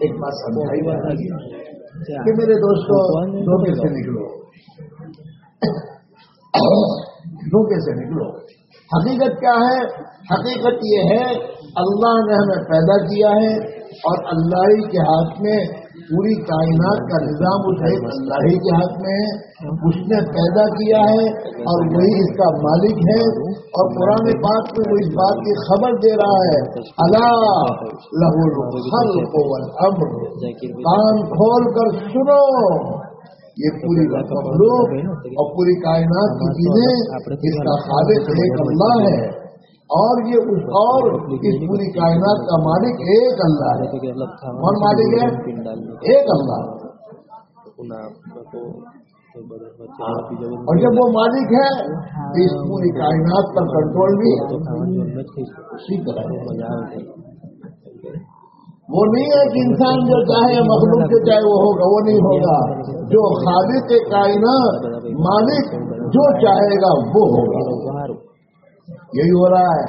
ایک بات سمجھائی ہے۔ کہ میرے دوستوں دھوکے سے نکلو۔ دھوکے سے نکلو۔ حقیقت کیا ہے؟ حقیقت یہ ہے اللہ نے ہمیں پیدا کیا ہے اور اللہ ہی کے ہاتھ میں پوری کائنات کا نظام اٹھے اللہ ہی کے ہاتھ میں ہے، اس نے پیدا کیا ہے اور وہی اس کا مالک ہے۔ اور پرانے بات میں وہ اس بات کی خبر دے رہا ہے، اللہ لہو اب کان کھول کر سنو۔ یہ پوری مخلوق اور پوری کائنات کی چیزیں اس کا خالق ایک اللہ ہے۔ اور یہ اس اور اس پوری کائنات کا مالک ایک اللہ ہے۔ کون مالک ہے؟ ایک اللہ۔ اور جب وہ مالک ہے تو اس پوری کائنات پر کنٹرول بھی اسی طرح وہ نہیں ہے کہ انسان جو چاہے مخلوق جو چاہے وہ ہوگا وہ نہیں ہوگا۔ جو خالق کائنات مالک جو چاہے گا وہ ہوگا۔ یہی ہو رہا ہے۔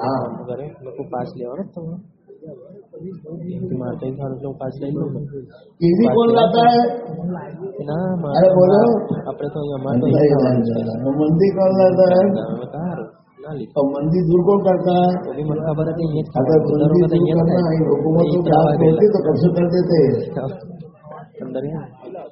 ہاں۔ پاس لیا نا تو پاس لے لو۔ ٹی وی کون لاتا ہے ارے بولو۔ اپنے تو مندی کون لاتا ہے اور مندی دور کون کرتا ہے؟ اگر مندی دور کرنا ہوتی تو کب سے کر دیتے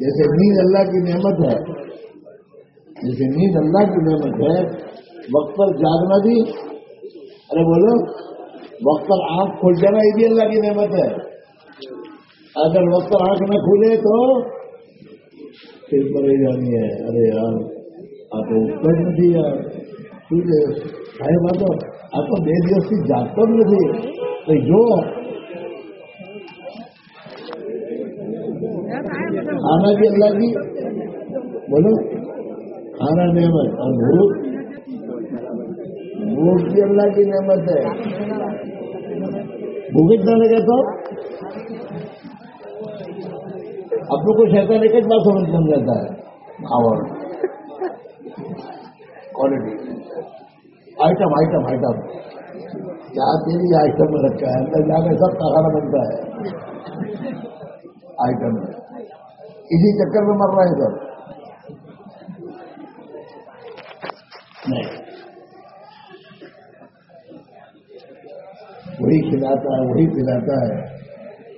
جیسے نیند اللہ کی نعمت ہے، جیسے نیند اللہ کی نعمت ہے، وقت پر جاگنا بھی، ارے بولو، وقت پر آنکھ کھل جانا یہ بھی اللہ کی نعمت ہے۔ اگر وقت پر آنکھ نہ کھلے تو پھر پریشانی ہے۔ ارے یار، آپ کو نہیں یار۔ ٹھیک ہے آپ کو دیش گستی جاگتا بھی نہیں تو جو کھانا بھی اللہ کی؟ بولو۔ کھانا نعمت۔ اور بھوک؟ بھوک بھی اللہ کی نعمت ہے۔ بھوک اتنا لگے تو اپنے لوگ کو لے ایک بات سمجھ بن جاتا ہے؟ Our quality item item item کیا تیری آئٹم میں رکھا ہے؟ اندر جا کے سب کا کھانا بنتا ہے۔ آئٹم میں اسی چکر میں مر رہے ہیں سر نہیں۔ وہی کھلاتا ہے، وہی پلاتا ہے۔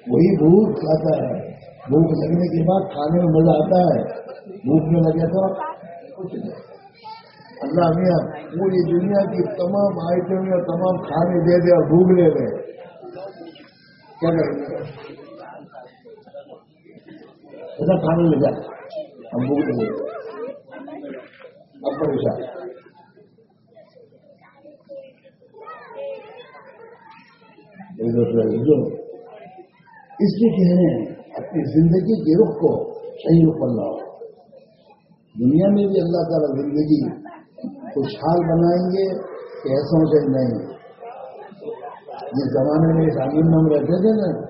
وہی بھوک کھاتا ہے۔ بھوک لگنے کے بعد کھانے میں مزہ آتا ہے۔ بھوک میں لگے تو کچھ نہیں۔ اللہ میاں پوری دنیا کی تمام آئٹمیں اور تمام کھانے دے دے اور بھوک لے دے کیا کریں گے؟ ایسا کھانے لگا ہم بھوک رہے اب اس لیے کہہ رہے ہیں اپنی زندگی کے رخ کو صحیح رخ پر لاؤ۔ دنیا میں بھی اللہ تعالیٰ زندگی خوشحال بنائیں گے کہ ایسا ہو جائے نہیں۔ جس زمانے میں اس آنند میں ہم رہتے تھے نا،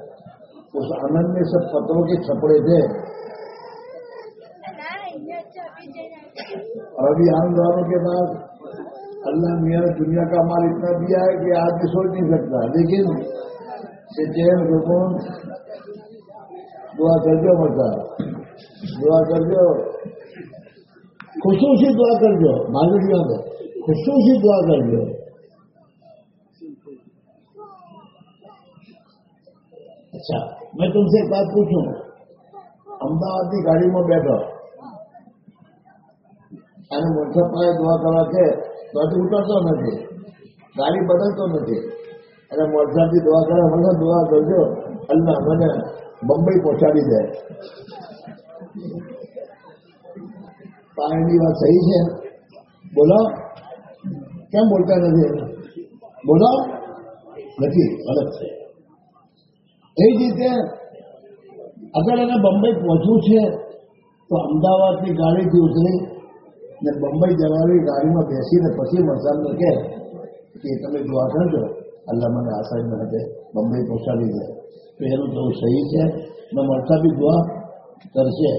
اس آنند میں سب پتوں کے چھپڑے تھے۔ اور ابھی ہم دونوں کے پاس اللہ میاں نے دنیا کا مال اتنا دیا ہے کہ آدمی سوچ نہیں سکتا۔ لیکن چین رکون دعا کر دو مرتا دعا کر دو خصوصی دعا کر دو معلوم خصوصی دعا کر دو اچھا میں تم سے ایک بات پوچھوں۔ امداد کی گاڑی میں بیٹھا۔ અને મોટા પાસે દુઆ કરવા છે તો ઉતરતો નથી, ગાડી બદલતો નથી. અને મોરસાથી દુઆ કરે મને દુઆ કરજો, અલ્લાહ મને બંબઈ પહોંચાડી દે. પાણીની વાત સહી છે? બોલો? કેમ બોલતા નથી? બોલો? નથી અલગ છે. એ જ રીતે અગર એને બંબઈ પહોંચવું છે, તો અમદાવાદની ગાડીથી ઉતરી ને બંબઈ જવાની ગાડીમાં બેસીને પછી વરસાદને કહે કે તમે દુઆ કરજો અલ્લાહ મને આસાની મને બંબઈ પહોંચાડી દે તો એનું તો સહી છે ને મળતા બી દુઆ કરશે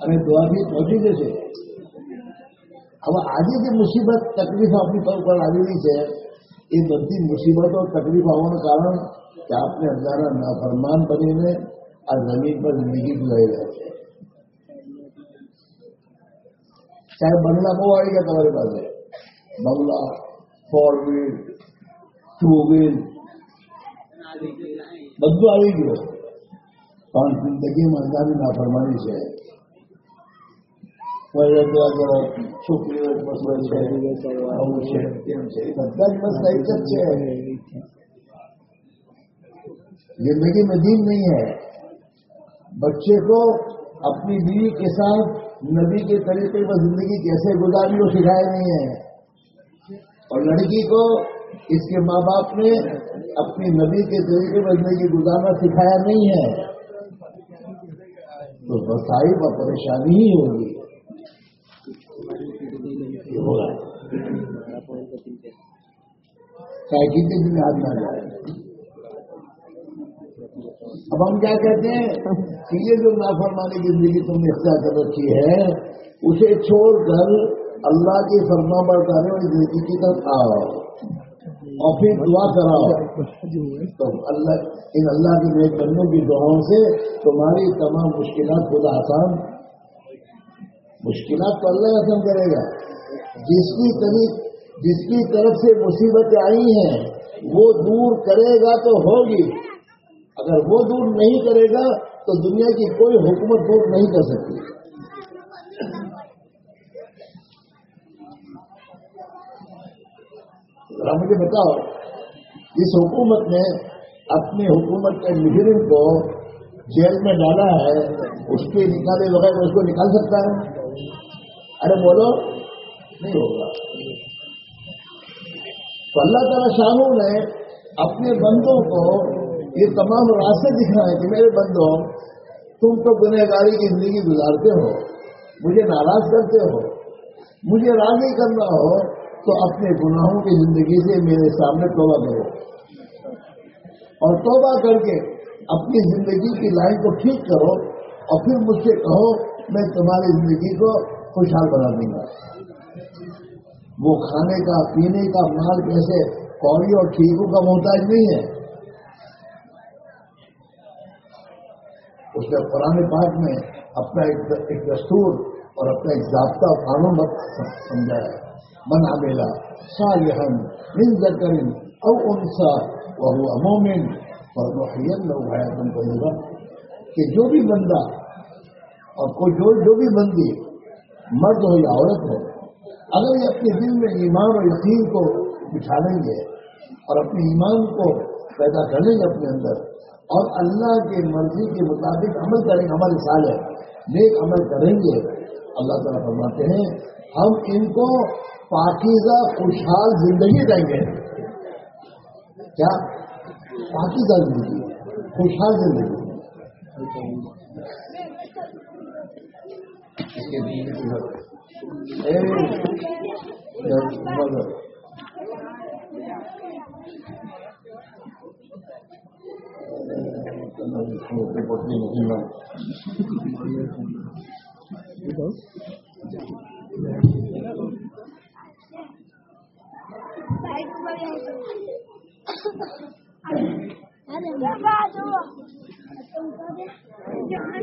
અને દુઆથી પહોંચી જશે હવે આજે જે મુસીબત તકલીફ આપણી પર ઉપર આવેલી છે એ બધી મુસીબતો તકલીફ આવવાનું કારણ કે આપણે અલ્લાહના નાફરમાન બનીને આ જમીન પર જિંદગી ગુજારી રહ્યા છે સાહેબ બંગલા બહુ આવી ગયા તમારી પાસે બંગલા ફોર વ્હીલ ટુ વ્હીલ બધું આવી ગયું પણ જિંદગીમાં અલ્લાહની નાફરમાની છે વડોદરા છોકરીઓ મસ્ત છે આવું છે તેમ છે એ બધા જ نبی کے طریقے پر زندگی کیسے گزاری وہ سکھائے نہیں ہے۔ اور لڑکی کو اس کے ماں باپ نے اپنی نبی کے طریقے پر زندگی گزارنا سکھایا نہیں ہے۔ تو بسائی پر پریشانی ہی ہوگی۔ ہوگا۔ کتنے دن آدمی آ جائے۔ اب ہم کیا کہتے ہیں کہ یہ جو نافرمانی زندگی تم نے اختیار کر رکھی ہے، اسے چھوڑ کر اللہ کی فرما بردانے والی زندگی کی طرف آؤ۔ اور پھر دعا کراؤ۔ تو اللہ، ان اللہ کی نیک بندوں کی دعاؤں سے تمہاری تمام مشکلات خدا آسان، مشکلات تو اللہ آسان کرے گا۔ جس کی طریق، جس کی طرف سے مصیبتیں آئی ہیں، وہ دور کرے گا تو ہوگی۔ اگر وہ دور نہیں کرے گا تو دنیا کی کوئی حکومت دور نہیں کر سکتی۔ ذرا مجھے بتاؤ، اس حکومت نے اپنی حکومت کے مجرم کو جیل میں ڈالا ہے، اس کے نکالے بغیر اس کو نکال سکتا ہے؟ ارے بولو، نہیں ہوگا۔ تو اللہ تعالی شاہوں نے اپنے بندوں کو یہ تمام راستے دکھ رہے ہیں کہ میرے بندوں تم تو گنہ گاری کی زندگی گزارتے ہو، مجھے ناراض کرتے ہو، مجھے راضی کرنا ہو، تو اپنے گناہوں کی زندگی سے میرے سامنے توبہ کرو۔ اور توبہ کر کے اپنی زندگی کی لائن کو ٹھیک کرو اور پھر مجھ سے کہو، میں تمہاری زندگی کو خوشحال بنا دوں گا۔ وہ کھانے کا، پینے کا مال کیسے کوڑی اور ٹھیکوں کا محتاج نہیں ہے۔ اس نے قرآن پاک میں اپنا ایک دستور اور اپنا ایک ضابطہ قانون سمجھایا۔ من عملا صالحا من ذکر او انسا وهو مومن فنحین لو حیاتن طیبہ۔ کہ جو بھی بندہ اور کوئی جو, جو بھی بندی مرد ہو یا عورت ہو اگر یہ اپنے دل میں ایمان اور یقین کو بٹھا لیں گے اور اپنے ایمان کو پیدا کر لیں گے اپنے اندر اور اللہ کے مرضی کے مطابق عمل کریں ہمارے سال ہے نیک عمل کریں گے اللہ تعالیٰ فرماتے ہیں ہم ان کو پاکیزہ خوشحال زندگی دیں گے کیا پاکیزہ زندگی خوشحال زندگی اس کے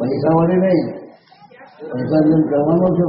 પૈસા વાળી નહીં પૈસા જેમ કરવાનો છો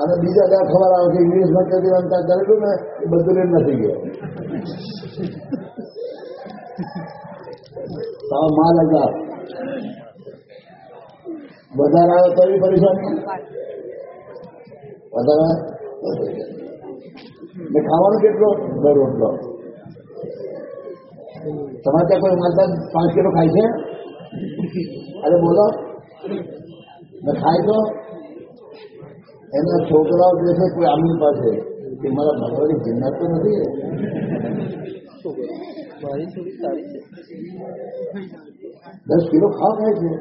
અને બીજા બધા ખબર આવે કે ઇન્વેસ્ટમેન્ટ કરી અંતર કરેલું ને એ બધું રેટ નથી ગયો તો માલ હજાર વધારે આવે તો બી પરેશાની વધારે આવે તો પરેશાની. ને ખાવાનું કેટલો દર રોટલો તમારે ત્યાં કોઈ માતા પાંચ કિલો ખાય છે અરે બોલો ને ખાય તો એના છોકરાઓ જે છે કોઈ આમની પાસે, કે મારા ભગવાનની જિંદત તો નથી? દસ કિલો ખાવ ખાય છે.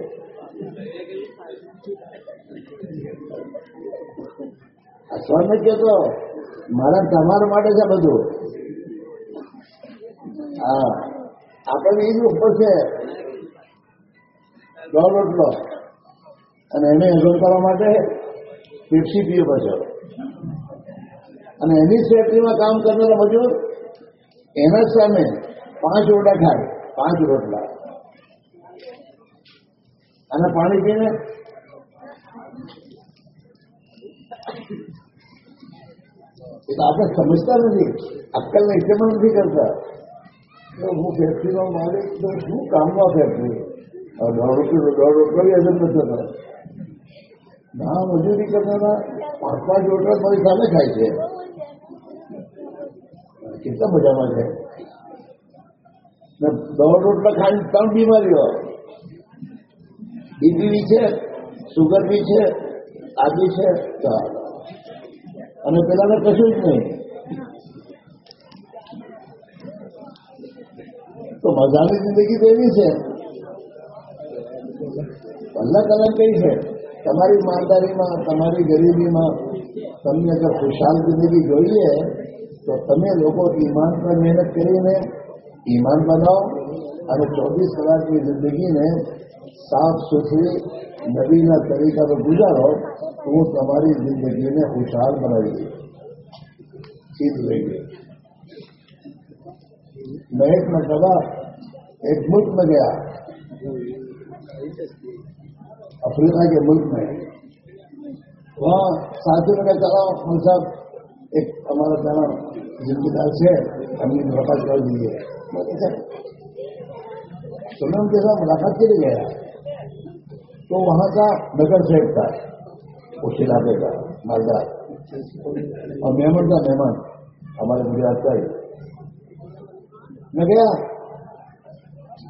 આ સ્વામી કેતો મારા તમારા માટે છે બધું. હા. આપણને એ જ ઉપર છે. દોઢ રોટલો. અને એને હજમ કરવા માટે પેપ્સી પીએ પાછો અને એની ફેક્ટરીમાં કામ કરનારા મજૂર એના જ સામે પાંચ રોટલા ખાય પાંચ રોટલા અને પાણી પીને એ તો આપણે સમજતા નથી અક્કલને ઇસ્તેમાલ નથી કરતા તો હું ફેક્ટરીનો માલિક તો શું કામમાં ફેક્ટરી હવે દોઢ રૂપિયા દોઢ રૂપિયા હજમ નથી થતા ના, મજૂરી કરનારા પાંચ પાંચ રોટલા મારી સામે ખાય છે. કેટલા મજામાં છે? દોઢ રોટલા ખાઈને ત્રણ બીમારીઓ બીપી છે, સુગર બી છે, આદિ છે. અને પેલાને કશું જ નહીં. તો મજાની જિંદગી તો છે. કલાક કલાક કઈ છે? تمہاری ایمانداری ماں تمہاری غریبی ماں تم نے اگر خوشحال زندگی جوئی ہے تو تمہیں لوگوں ایمان پر محنت کری میں ایمان بناؤ اور چوبیس ہزار کی زندگی میں صاف ستھری نبینا طریقہ میں گزارو تو وہ تمہاری زندگی میں خوشحال بنائے گی چیز لیں گے میں ایک مرتبہ ایک ملک میں گیا افریقہ کے ملک میں۔ وہاں ساتھیوں نے کہا، ہم سب ایک ہمارا جانا ذمہ دار سے ہم نے ملاقات کر دی ہے۔ تو میں ان کے ساتھ ملاقات کے لیے گیا۔ تو وہاں کا نگر سیٹ تھا، اس علاقے کا مالدہ۔ اور مہمان کا مہمان ہمارے گجرات کا ہی۔ میں گیا،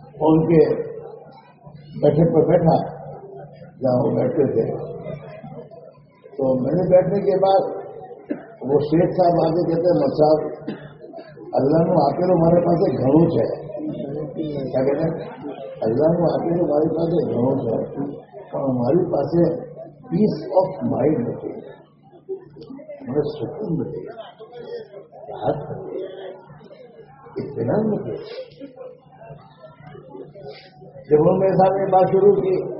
اور ان کے بیٹھک پر بیٹھا۔ جہاں وہ بیٹھتے تھے۔ تو میں نے بیٹھنے کے بعد وہ شیخ صاحب آگے کہتے ہیں صاحب، اللہ نو آپ ہمارے پاس ایک گھڑوچ ہے۔ کیا کہتے ہیں؟ اللہ نو آپ ہمارے پاس ایک گھڑوچ ہے۔ اور ہماری پاس پیس آف مائنڈ ہوتی ہے۔ ہمیں سکون ملے راحت ملے اطمینان ملے جب انہوں نے صاحب نے بات شروع کی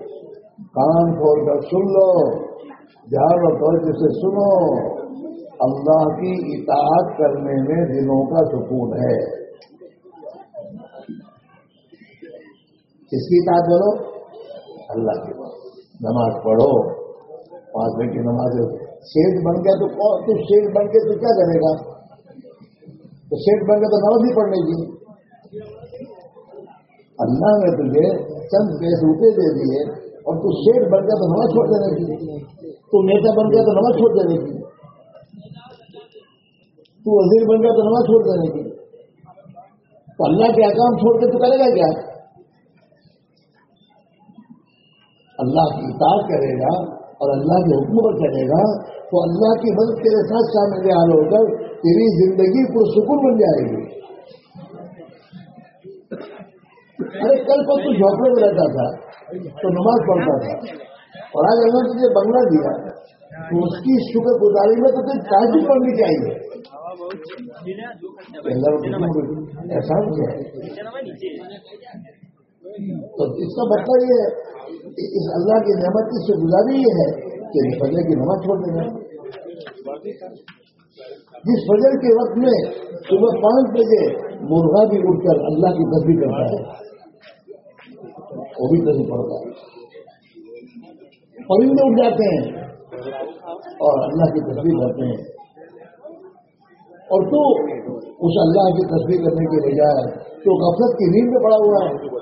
کان کھول کر سن لو، جہاں توجہ سے سنو، اللہ کی اطاعت کرنے میں دلوں کا سکون ہے۔ کس کی اطاعت کرو؟ اللہ کی۔ بات نماز پڑھو، پانچ منٹ کی نماز۔ شیٹ بن گیا تو شیٹ بن کے تو کیا کرے گا؟ تو شیٹ بن گیا تو نماز ہی پڑھنے کی۔ اللہ نے تجھے چند بیس روپے دے دیے۔ اور تو شیر بن گیا تو نماز چھوڑ دینے کی۔ تو نیتا بن گیا تو نماز چھوڑ دینے کی۔ تو وزیر بن گیا تو نماز چھوڑ دینے کی۔ تو اللہ کے احکام چھوڑ کے تو کرے گا کیا؟ اللہ کی اطاعت کرے گا اور اللہ کے حکم پر چلے گا تو اللہ کی مدد تیرے ساتھ شامل حال ہو کر تیری زندگی پرسکون بن جائے گی۔ ارے کل کو تو جھوپڑے میں رہتا تھا۔ تو نماز پڑھتا تھا۔ اور آج اللہ تجھے بنگلہ دیا۔ تو اس کی شکر گزاری میں تو تجھے تعجب پڑھنی چاہیے۔ احساس کیا تو اس کا مطلب یہ ہے کہ اس اللہ کی نعمت کی سے گزاری یہ ہے کہ فجر کی نماز چھوڑ دینا جس فجر کے وقت میں صبح پانچ بجے مرغا بھی اٹھ کر اللہ کی تصویر کرتا ہے۔ وہ بھی تصویر پڑتا پرندے اٹھ جاتے ہیں۔ اور اللہ کی تصویر کرتے ہیں۔ اور تو اس اللہ کی تصویر کرنے کے بجائے تو غفلت کی نیند میں پڑا ہوا ہے۔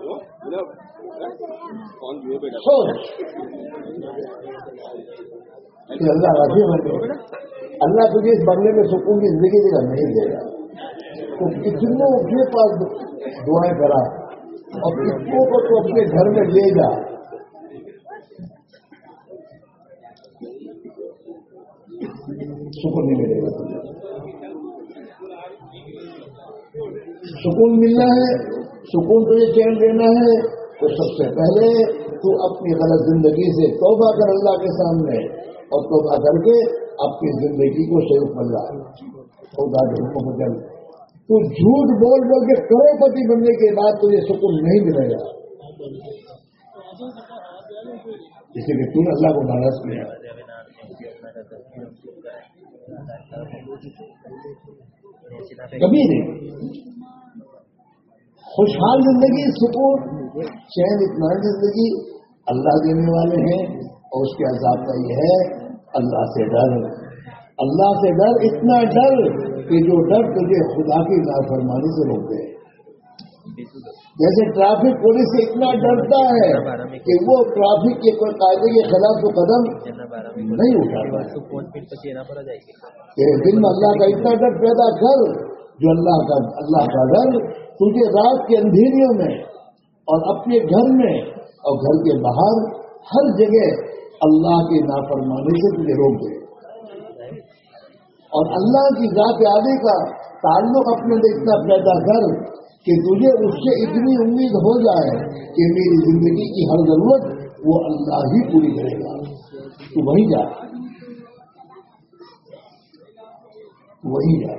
سوچ۔ اللہ راضی ہو اللہ تجھے اس بنگلے میں سکون کی زندگی جگہ نہیں دے گا۔ تو کتنوں کے پاس دعائیں کرا۔ اور کتنوں کو تو اپنے گھر میں لے جا۔ سکون نہیں ملے گا۔ سکون ملنا ہے، سکون تجھے چین دینا ہے تو سب سے پہلے تو اپنی غلط زندگی سے توبہ کر اللہ کے سامنے اور توبہ کر کے اپنی زندگی کو شروع کر رہا ہے تو جھوٹ بول بول کے کروڑ پتی بننے کے بعد تجھے سکون نہیں ملے گا۔ اسی لیے تم اللہ کو ناراض کیا۔ کبھی نہیں۔ خوشحال زندگی، سکون، چین، اطمینان زندگی اللہ دینے والے ہیں اور اس کے عذاب کا یہ ہے، اللہ سے ڈر۔ اللہ سے ڈر، اتنا ڈر کہ جو ڈر تجھے خدا کی نافرمانی سے روک دے جیسے ٹریفک پولیس سے اتنا ڈرتا ہے کہ وہ ٹریفک کے کوئی قاعدے کے خلاف تو قدم نہیں اٹھاتا۔ کہ دن میں اللہ کا اتنا ڈر پیدا کر جو اللہ کا اللہ کا ڈر تجھے رات کے اندھیریوں میں اور اپنے گھر میں اور گھر کے باہر ہر جگہ اللہ کی نافرمانی سے تجھے روک دے۔ اور اللہ کی ذات آدھے کا تعلق اپنے لیے اتنا پیدا کر کہ تجھے اس سے اتنی امید ہو جائے کہ میری زندگی کی ہر ضرورت وہ اللہ ہی پوری کرے گا۔ تو وہی جا۔ وہی جا۔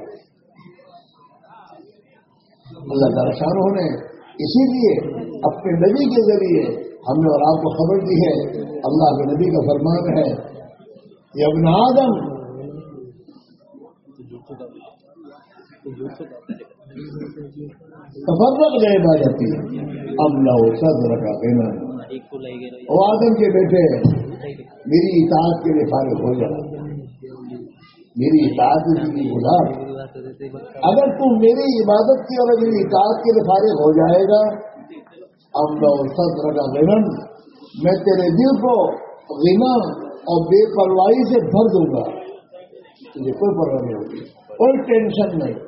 اللہ تعالیٰ شاہ نے اسی لیے اپنے نبی کے ذریعے ہم نے اور آپ کو خبر دی ہے، اللہ کے نبی کا فرمان ہے یہ ابن آدم تفرق جاتی ہے۔ اب لاؤ صدر کا کہنا وہ آدم کے بیٹے میری اطاعت کے لیے فارغ ہو جائے میری اطاعت کی گزار اگر تم میری عبادت کی اور میری اطاعت کے لیے فارغ ہو جائے گا اب لاؤ صدر کا غنم میں تیرے دل کو غنا اور بے پرواہی سے بھر دوں گا۔ تجھے کوئی پرواہ نہیں ہوگی کوئی ٹینشن نہیں۔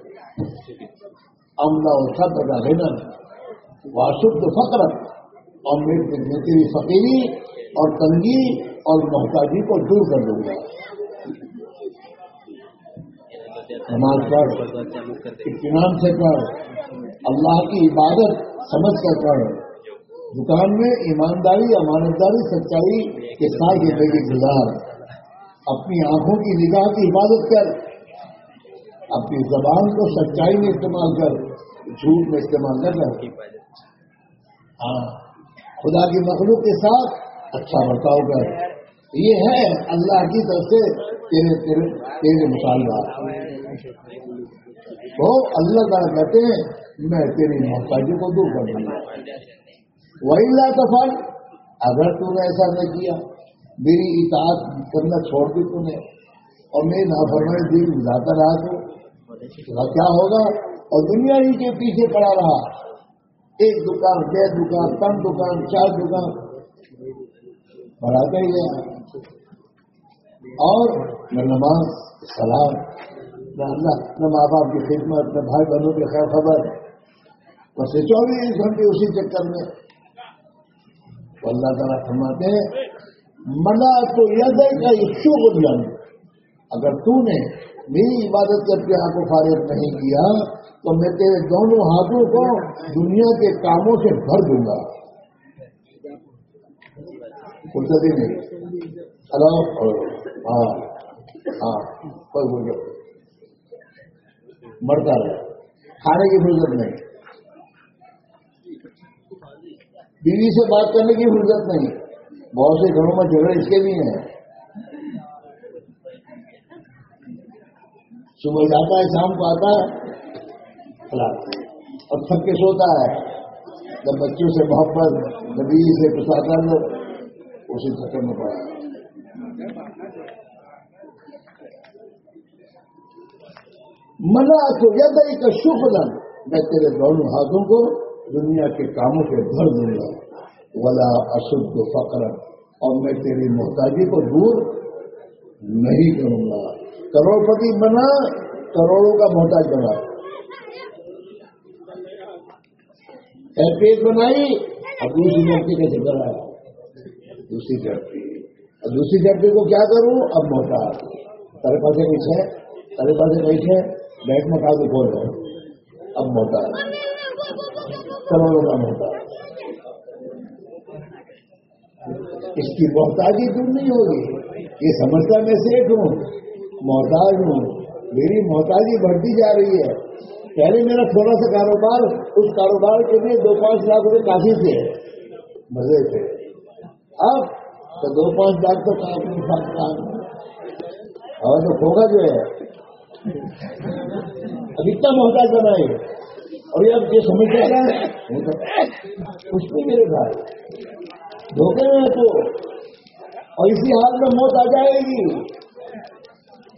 املا اور سب کا غنم واشد فقر اور میں تیری فقیری اور تنگی اور محتاجی کو دور کر دوں گا۔ نماز پڑھ، اطمینان سے کر اللہ کی عبادت سمجھ کر کر دکان میں ایمانداری، امانتداری، سچائی کے ساتھ زندگی گزار۔ اپنی آنکھوں کی نگاہ کی حفاظت کر۔ اپنی زبان کو سچائی میں استعمال کر جھوٹ میں استعمال نہ کر۔ ہاں۔ خدا کی مخلوق کے ساتھ اچھا برتاؤ کر۔ یہ ہے اللہ کی طرف سے تیرے تیرے تیرے مطالبہ تو اللہ تعالیٰ کہتے ہیں میں تیری محتاجی کو دور کر دوں گا۔ وہی اللہ تفال اگر تم نے ایسا نہ کیا میری اطاعت کرنا چھوڑ دی تم نے۔ اور میری نافرمانی دل گزارتا رہا تو کیا ہوگا؟ اور دنیا ہی کے پیچھے پڑا رہا۔ ایک دکان ڈیڑھ دکان کم دکان، چار دکان۔ بڑھاتا ہی گیا اور میں نماز، سلام۔ نہ اللہ نہ ماں باپ کی خدمت نہ بھائی بہنوں کی خیر خبر۔ بس چوبیس گھنٹے اسی چکر میں۔ اللہ تعالیٰ فرماتے ہیں منا تو یہ کا ایشو اگر تو نے میری عبادت کر کے آپ کو فارغ نہیں کیا، تو میں تیرے دونوں ہاتھوں کو دنیا کے کاموں سے بھر دوں گا۔ فرصتی نہیں۔ ہلو ہاں ہاں مرتا رہے کھانے کی فرصت نہیں۔ بیوی سے بات کرنے کی فرصت نہیں۔ بہت سے گھروں میں جھگڑے اس کے بھی ہیں۔ صبح جاتا ہے، شام کو آتا ہے اور تھک کے سوتا ہے۔ جب بچوں سے محبت، نبی سے پرسادن اسی چکر میں پڑا۔ منا تو یہ کا شکر میں تیرے دونوں ہاتھوں کو دنیا کے کاموں سے بھر دوں گا۔ ولا اشد فقر اور میں تیری محتاجی کو دور نہیں کروں گا۔ کروڑ پتی بنا، کروڑوں کا محتاج بنا۔ پیٹ بنائی، اب دوسری لڑکی کا ذکر آیا۔ دوسری جڑتی اور دوسری جڑتی کو کیا کروں؟ اب محتاج۔ ترے پاس کچھ ہے؟ پاس کچھ ہے؟ بیٹھ میں کھا کے بول رہے اب محتاج۔ کروڑوں کا محتاج۔ اس کی محتاجی دور نہیں ہوگی؟ یہ سمجھتا میں سیٹ ہوں۔ محتاج ہوں۔ میری محتاجی بڑھتی جا رہی ہے۔ پہلے میرا تھوڑا سا کاروبار، اس کاروبار کے لیے دو پانچ لاکھ روپے کافی تھے۔ مزے تھے۔ اب تو دو پانچ لاکھ تو کافی کام۔ اور تو ہوگا جو ہے۔ اب اتنا محتاج بنائے اور یہ اب یہ سمجھ رہا ہے کچھ نہیں میرے بھائی۔ دھوکے میں تو۔ اور اسی حال میں موت آ جائے گی۔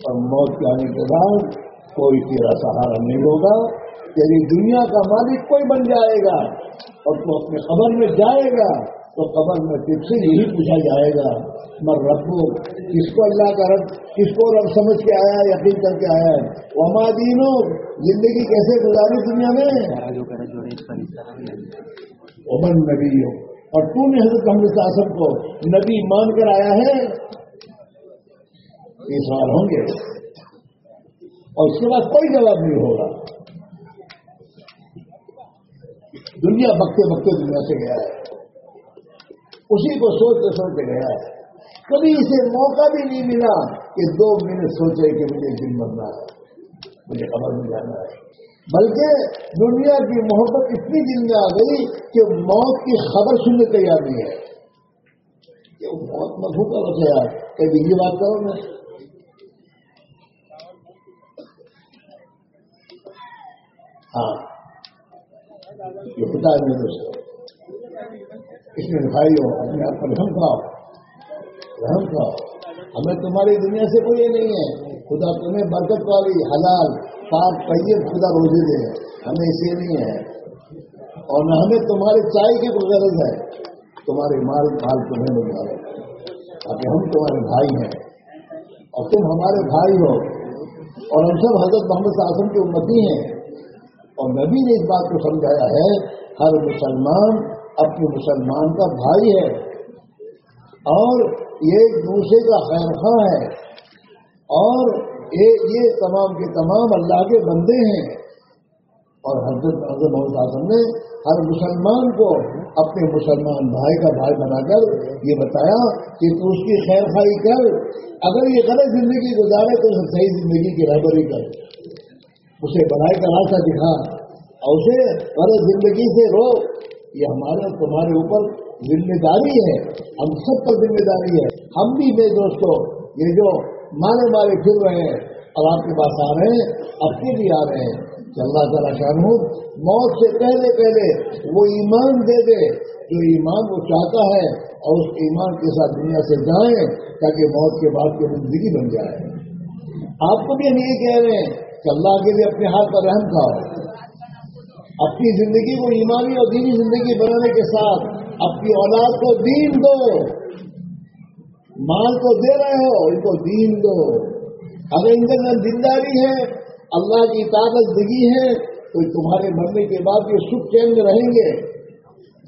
اور موت کے آنے کے بعد کوئی تیرا سہارا نہیں ہوگا۔ تیری دنیا کا مالک کوئی بن جائے گا اور تو اپنے قبر میں جائے گا، تو قبر میں تجھ سے یہی پوچھا جائے گا۔ مر ربو کس کو اللہ کا رب، کس کو رب سمجھ کے آیا، یقین کر کے آیا ہے؟ وما دینو، زندگی کیسے گزاری دنیا میں؟ امن نبی ہو اور تو نے حضرت محمد صاحب کو نبی مان کر آیا ہے۔ یہ سوال ہوں گے۔ اور اس کے بعد کوئی جواب نہیں ہوگا۔ دنیا بکتے بکتے دنیا سے گیا ہے۔ اسی کو سوچتے سوچتے گیا ہے۔ کبھی اسے موقع بھی نہیں ملا کہ دو منٹ سوچے کہ مجھے دن مرنا ہے۔ مجھے خبر نہیں جانا ہے۔ بلکہ دنیا کی محبت اتنی دن میں آ گئی کہ موت کی خبر سننے تیار نہیں ہے۔ کہ وہ موت مضبوط کا بچے یار یہ بات کرو میں۔ ہاں۔ یہ پتا ہے میرے دوستوں، اس میں دکھائی ہو اپنے آپ پر رحم کھاؤ رحم کھاؤ ہمیں تمہاری دنیا سے کوئی نہیں ہے۔ خدا تمہیں برکت والی، حلال، پاک، طیب خدا روزے دے۔ ہمیں اسے نہیں ہے۔ اور نہ ہمیں تمہارے چائے کی کوئی غرض ہے۔ تمہارے مال مال تمہیں مل جائے تاکہ ہم تمہارے بھائی ہیں۔ اور تم ہمارے بھائی ہو۔ اور ہم سب حضرت محمد آسم کی امتی ہیں۔ اور نبی نے اس بات کو سمجھایا ہے، ہر مسلمان اپنے مسلمان کا بھائی ہے۔ اور یہ ایک دوسرے کا خیر خواہ ہے۔ اور یہ تمام کے تمام اللہ کے بندے ہیں۔ اور حضرت حضرت محمد اعظم نے ہر مسلمان کو اپنے مسلمان بھائی کا بھائی بنا کر یہ بتایا کہ تو اس کی خیر خائی کر۔ اگر یہ غلط زندگی گزارے تو صحیح زندگی کی رہبری کر۔ اسے بنائی کا راستہ دکھا۔ اور اسے ارے زندگی سے رو۔ یہ ہمارے تمہارے اوپر ذمہ داری ہے۔ ہم سب پر ذمہ داری ہے۔ ہم بھی بے دوستوں یہ جو مارے مارے پھر رہے ہیں اور آپ کے پاس آ رہے ہیں، اب کے بھی آ رہے ہیں۔ کہ اللہ تعالیٰ موت سے پہلے پہلے وہ ایمان دے دے۔ جو ایمان وہ چاہتا ہے، اور اس ایمان کے ساتھ دنیا سے جائیں، تاکہ موت کے بعد کی زندگی بن جائے۔ آپ کو بھی ہم یہ کہہ رہے ہیں۔ کہ اللہ کے لیے اپنے ہاتھ پر رحم کھاؤ۔ اپنی زندگی کو ایمانی اور دینی زندگی بنانے کے ساتھ اپنی اولاد کو دین دو۔ مال تو دے رہے ہو، ان کو دین دو۔ اگر ان کے اندر دینداری ہے، اللہ کی طاقت دگی ہے، تو تمہارے مرنے کے بعد یہ سکھ چین میں رہیں گے۔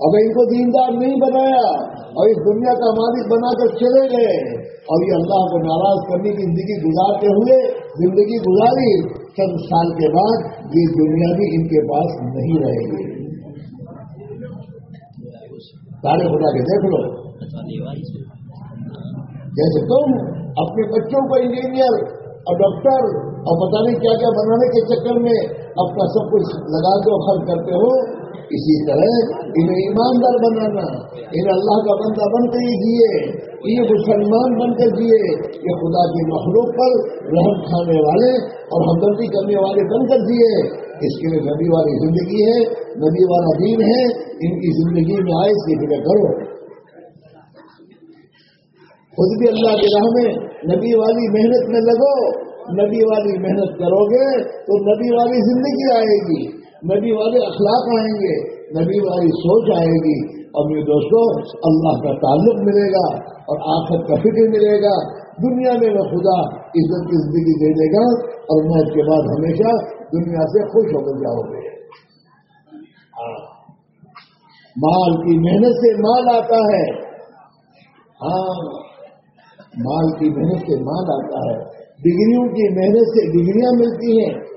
اب ان کو دیندار نہیں بنایا اور اس دنیا کا مالک بنا کر چلے گئے اور یہ اللہ کو ناراض کرنے کی زندگی گزارتے ہوئے زندگی گزاری، چند سال کے بعد یہ دنیا بھی ان کے پاس نہیں رہے گی۔ سارے خدا کے دیکھ لو۔ جیسے تم اپنے بچوں کو انجینئر اور ڈاکٹر اور پتہ نہیں کیا کیا بنانے کے چکر میں اپنا سب کچھ لگا دو خرچ کرتے ہو اسی طرح انہیں ایماندار بنانا، انہیں اللہ کا بندہ بن کر ہی جیے، یہ مسلمان بن کر جیے، یہ خدا کی مخلوق پر رحم کھانے والے اور ہمدردی کرنے والے بن کر جیے۔ اس کے لیے نبی والی زندگی ہے، نبی والا دین ہے، ان کی زندگی میں آئے اس کی فکر کرو۔ خود بھی اللہ کی راہ میں نبی والی محنت میں لگو، نبی والی محنت کرو گے تو نبی والی زندگی آئے گی۔ نبی والے اخلاق آئیں گے، نبی والی سوچ آئے گی۔ اور میرے دوستوں اللہ کا تعلق ملے گا اور آخر کا فکر ملے گا۔ دنیا میں وہ خدا عزت کی زندگی دے دے گا اور میں اس کے بعد ہمیشہ دنیا سے خوش ہو کر جاؤ گے ہاں۔ مال کی محنت سے مال آتا ہے۔ ہاں۔ مال کی محنت سے مال آتا ہے۔ ڈگریوں کی محنت سے ڈگریاں ملتی ہیں۔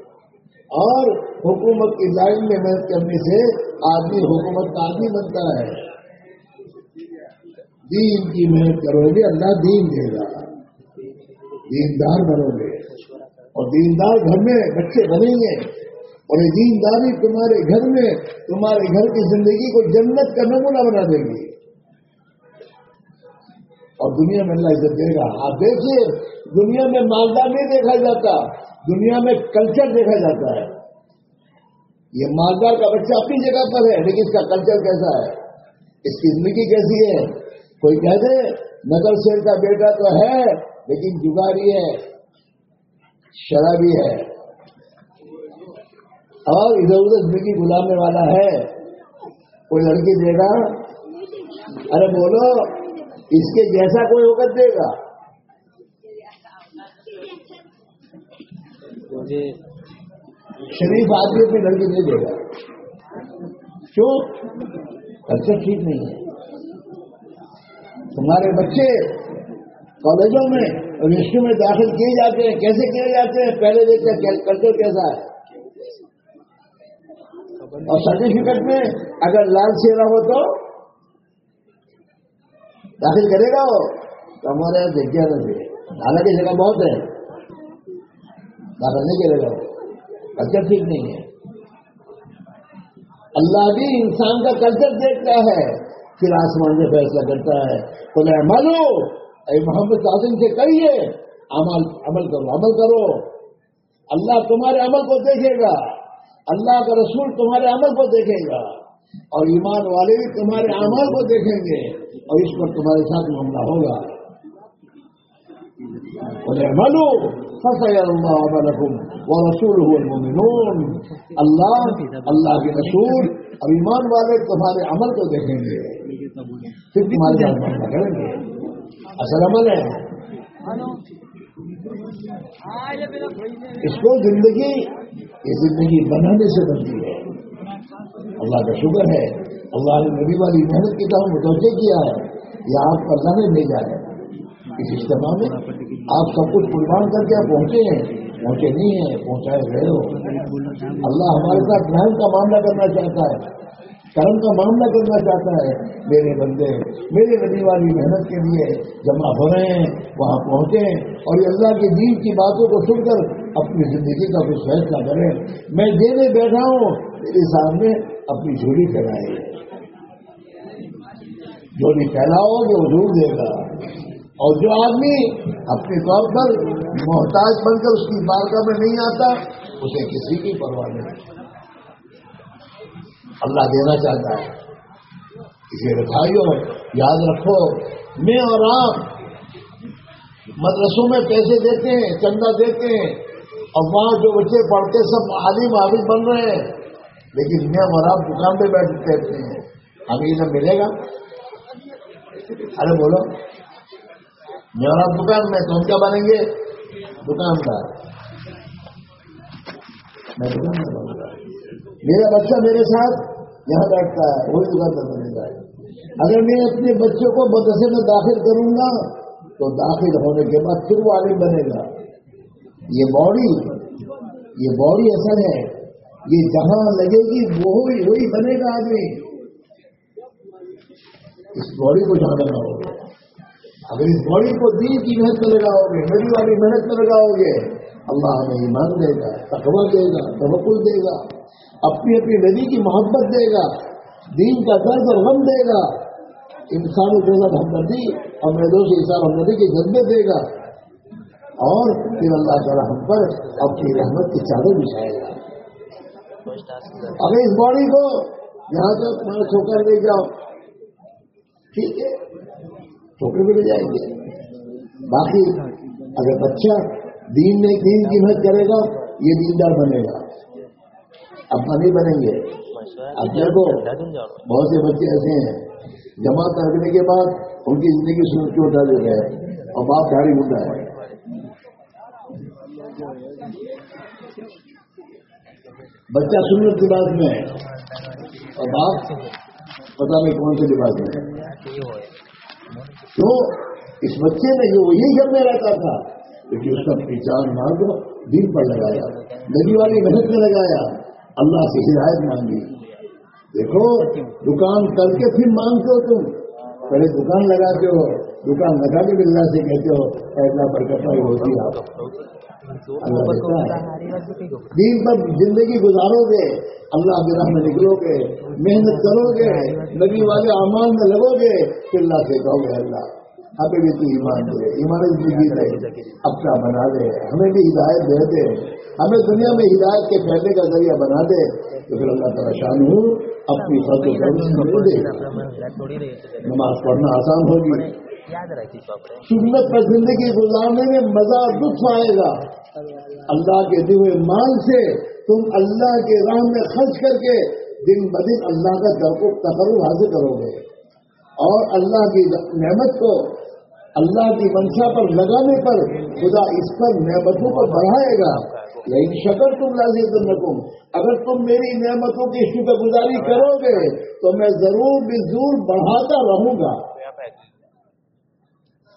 اور حکومت کی لائن میں محنت کرنے سے آدمی حکومت کا آدمی بنتا ہے۔ دین کی محنت کرو گے، اللہ دین دے گا۔ دیندار بنو گے۔ اور دیندار گھر میں بچے بنیں گے۔ اور یہ دینداری تمہارے گھر میں، تمہارے گھر کی زندگی کو جنت کا نمونہ بنا دے گی۔ اور دنیا میں اللہ عزت دے گا۔ آپ دیکھیے، دنیا میں مالدار نہیں دیکھا جاتا۔ دنیا میں کلچر دیکھا جاتا ہے۔ یہ مالدار کا بچہ اپنی جگہ پر ہے، لیکن اس کا کلچر کیسا ہے؟ اس کی زندگی کیسی ہے؟ کوئی کہہ دے نگر شیر کا بیٹا تو ہے، لیکن جگاری ہے، شرابی ہے۔ اور ادھر ادھر زندگی گلانے والا ہے۔ کوئی لڑکی دے گا، ارے بولو، اس کے جیسا کوئی وقت دے گا۔ جی۔ شریف آدمی اپنی لڑکی نہیں دے گا کیوں؟ کلچر ٹھیک نہیں ہے۔ تمہارے بچے کالجوں میں یونیورسٹی میں داخل کیے جاتے ہیں۔ کیسے کیے جاتے ہیں؟ پہلے دیکھتے ہیں کلچر کیسا ہے۔ اور سرٹیفکیٹ میں اگر لال چہرہ ہو تو داخل کرے گا وہ۔ تو ہمارے یہاں دیکھ نہیں حالانکہ جگہ بہت ہے۔ نہیں کرے گا۔ کلچر ٹھیک نہیں ہے۔ اللہ بھی انسان کا کلچر دیکھتا ہے، پھر آسمان سے فیصلہ کرتا ہے۔ تو میں مانو، اے محمد تعظیم سے کہیے، عمل عمل کرو عمل کرو۔ اللہ تمہارے عمل کو دیکھے گا۔ اللہ کا رسول تمہارے عمل کو دیکھے گا۔ اور ایمان والے بھی تمہارے عمل کو دیکھیں گے۔ اور اس پر تمہارے ساتھ معاملہ ہوگا۔ ملو رسول المؤمنون. اللہ اللہ کے رسول، اور ایمان والے تمہارے عمل کو دیکھیں گے۔ پھر تمہارے ساتھ معاملہ کریں گے۔ اصل عمل ہے۔ اس کو زندگی، یہ زندگی بنانے سے بنتی ہے۔ اللہ کا شکر ہے۔ اللہ نے نبی والی محنت کی طرح متوجہ کیا ہے۔ یہ آپ اللہ نے بھیجا ہے اس اجتماع میں آپ سب کچھ قربان کر کے آپ پہنچے ہیں، پہنچے نہیں ہیں، پہنچائے گئے ہو۔ اللہ ہمارے ساتھ رحم کا معاملہ کرنا چاہتا ہے، کرم کا معاملہ کرنا چاہتا ہے۔ میرے بندے، میرے نبی والی محنت کے لیے جمع ہو رہے ہیں، وہاں پہنچے اور یہ اللہ کے دین کی باتوں کو سن کر اپنی زندگی کا کچھ فیصلہ کریں۔ میں دینے بیٹھا ہوں، میرے سامنے اپنی جھولی پھیلائے۔ جھولی پھیلاؤ گے وہ ضرور دے گا اور جو آدمی اپنے طور پر محتاج بن کر اس کی بارگاہ میں نہیں آتا، اسے کسی کی پرواہ نہیں۔ اللہ دینا چاہتا ہے۔ اسے رکھائیو، یاد رکھو، میں اور آپ مدرسوں میں پیسے دیتے ہیں، چندہ دیتے ہیں، اور وہاں جو بچے پڑھتے سب عالم عابد بن رہے ہیں۔ لیکن میں اور آپ دکان پہ بیٹھ کہتے ہیں۔ ہمیں یہ ملے گا۔ ارے بولو۔ میرا دکان میں تو ہم کیا بنیں گے؟ دکاندار۔ میں دکان میں بنوں گا۔ میرا بچہ میرے ساتھ یہاں بیٹھتا ہے، وہی دکان پر بنے گا۔ اگر میں اپنے بچوں کو مدرسے میں داخل کروں گا، تو داخل ہونے کے بعد پھر وہ عالم بنے گا۔ یہ باڈی یہ باڈی اثر ہے، یہ جہاں لگے گی، وہی وہی بنے گا آدمی۔ اس باڈی کو جہاں لگا ہوگا۔ اگر اس باڈی کو دین کی محنت میں لگاؤ گے میری والی محنت میں لگاؤ گے۔ اللہ ہمیں ایمان دے گا، تقوی دے گا، توکل دے گا، اپنی اپنی ندی کی محبت دے گا، دین کا درد اور غم دے گا۔ انسانی کے ساتھ ہمدردی اور میدوں سے انسان ہمدردی کے جذبے دے گا۔ اور پھر اللہ تعالیٰ ہم پر اپنی رحمت کی چادر بچھائے گا۔ اگر اس باڈی کو یہاں تک میں سو کر لے جاؤ ٹھیک ہے؟ چھوکرے بھی لے جائیں گے۔ باقی اگر بچہ دین میں دین کی محنت کرے گا یہ دیندار بنے گا۔ اب نہیں بنیں گے۔ اب دیکھو بہت سے بچے ایسے ہیں جمع کرنے کے بعد ان کی زندگی سن کے اٹھا دیتا ہے اور باپ گاڑی ہوتا ہے۔ بچہ سنت لباس میں ہے اور باپ پتا نہیں کون سے لباس میں تو اس بچے نے جو وہی گھر میں رہتا تھا، لیکن اس کا پہچان مانگ دل پر لگایا ندی والی محنت میں لگایا، اللہ سے ہدایت مانگی۔ دیکھو، دکان کر کے پھر مانگتے ہو تم۔ پہلے دکان لگاتے ہو، دکان لگا کے اللہ سے کہتے ہو ایسا برکت ہوتی آپ دین پر زندگی گزارو گے۔ اللہ کے راہ میں نکلو گے محنت کرو گے، نبی والے امان میں لگو گے پھر اللہ سے کہو گے، اللہ، ہمیں بھی تو ایمان دے، ایمان زندگی دے اپنا بنا دے؟ ہمیں بھی ہدایت دے دے، ہمیں دنیا میں ہدایت کے پھیلنے کا ذریعہ بنا دے، تو پھر اللہ تعالیٰ شان ہوں اپنی دے نماز پڑھنا آسان ہوگی۔ سنت پر زندگی گزارنے میں مزہ دکھ آئے گا۔ اللہ کے ہوئے مال سے تم اللہ کے راہ میں خرچ کر کے دن بدن اللہ کا در کو تقرر حاصل کرو گے۔ اور اللہ کی نعمت کو اللہ کی منشا پر لگانے پر خدا اس پر نعمتوں کو بڑھائے گا۔ لیکن شکر تم لازم رکھوں اگر تم میری نعمتوں کی شکر گزاری کرو گے تو میں ضرور بھی زور بڑھاتا رہوں گا۔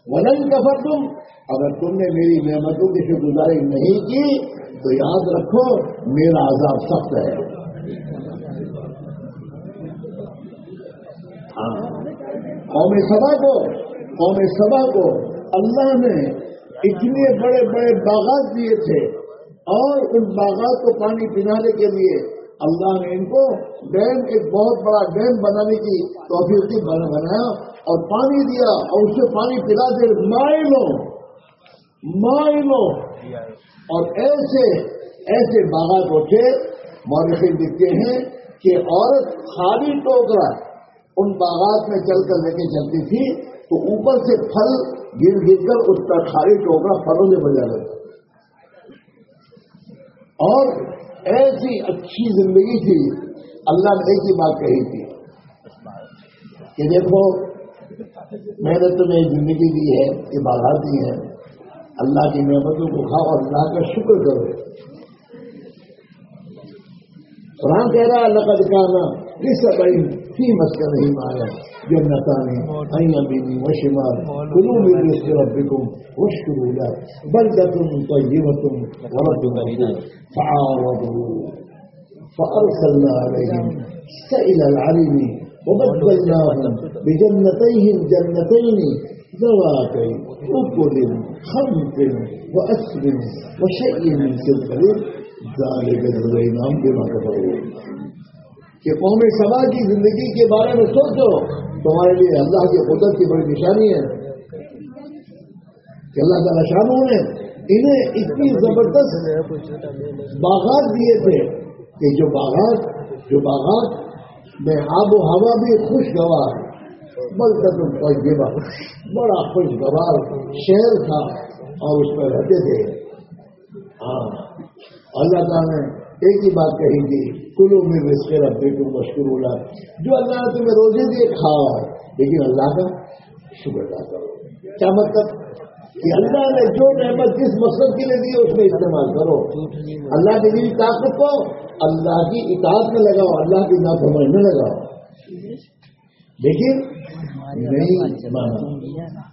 ونن کفر تم اگر تم نے میری نعمتوں کی شکر گزاری نہیں کی، تو یاد رکھو، میرا عذاب سخت ہے۔ ہاں۔ قوم سبا کو، قوم سبا کو اللہ نے اتنے بڑے بڑے باغات دیے تھے، اور ان باغات کو پانی پلانے کے لیے اللہ نے ان کو ڈیم، ایک بہت بڑا ڈیم بنانے کی توفیق بنایا۔ اور پانی دیا اور اسے پانی پلا دے مائلوں مائلوں۔ اور ایسے ایسے باغات اٹھے مورخی دکھتے ہیں کہ عورت خالی ٹوکرا ان باغات میں چل کر لے کے چلتی تھی تو اوپر سے پھل گر گر کر اس کا خالی ٹوکرا پھلوں سے بجا لیتا اور ایسی اچھی زندگی تھی، اللہ نے ایک ہی بات کہی تھی کہ دیکھو میں نے تمہیں زندگی دی ہے عبادات دی ہے اللہ کی نعمتوں کو کھاؤ اللہ کا شکر کرو قرآن کہہ رہا ہے اللہ کا دکھانا اس بڑی فی مسئلہ نہیں مارا جنتا نے آئیاں بھی دی مشمار کلو بھی اس کے رب بکم وہ شکر ہو جائے بلکہ تم تو یہ تم غلط فارسلنا عليهم سئل العلیمی وبدلناهم بجنتيهم جنتين ذواتي أكل، خمط وأسر وشيء من سدر ذلك جزيناهم بما كفروا. کہ قوم سبا کی زندگی کے بارے میں سوچو، تمہارے لیے اللہ کی قدرت کی بڑی نشانی ہے. کہ اللہ تعالیٰ شانوں نے انہیں اتنی زبردست باغات دیے تھے کہ جو باغات جو باغات میں آب و ہوا بھی خوشگوار بلکہ تم بڑا خوشگوار شہر تھا اور اس میں رہتے تھے۔ ہاں۔ اللہ تعالیٰ نے ایک ہی بات کہی تھی، کلو میں رسکے ربے کو مشکور ہو جو اللہ نے تمہیں روزے دیے، کھاؤ۔ لیکن اللہ کا شکر ادا کرو۔ کیا مطلب؟ کہ اللہ نے جو نعمت جس مقصد کے لیے دی، اس میں استعمال کرو۔ اللہ کی دی طاقت کو اللہ کی اطاعت میں لگاؤ، اللہ کی نافرمانی میں لگاؤ۔ لیکن نہیں مانا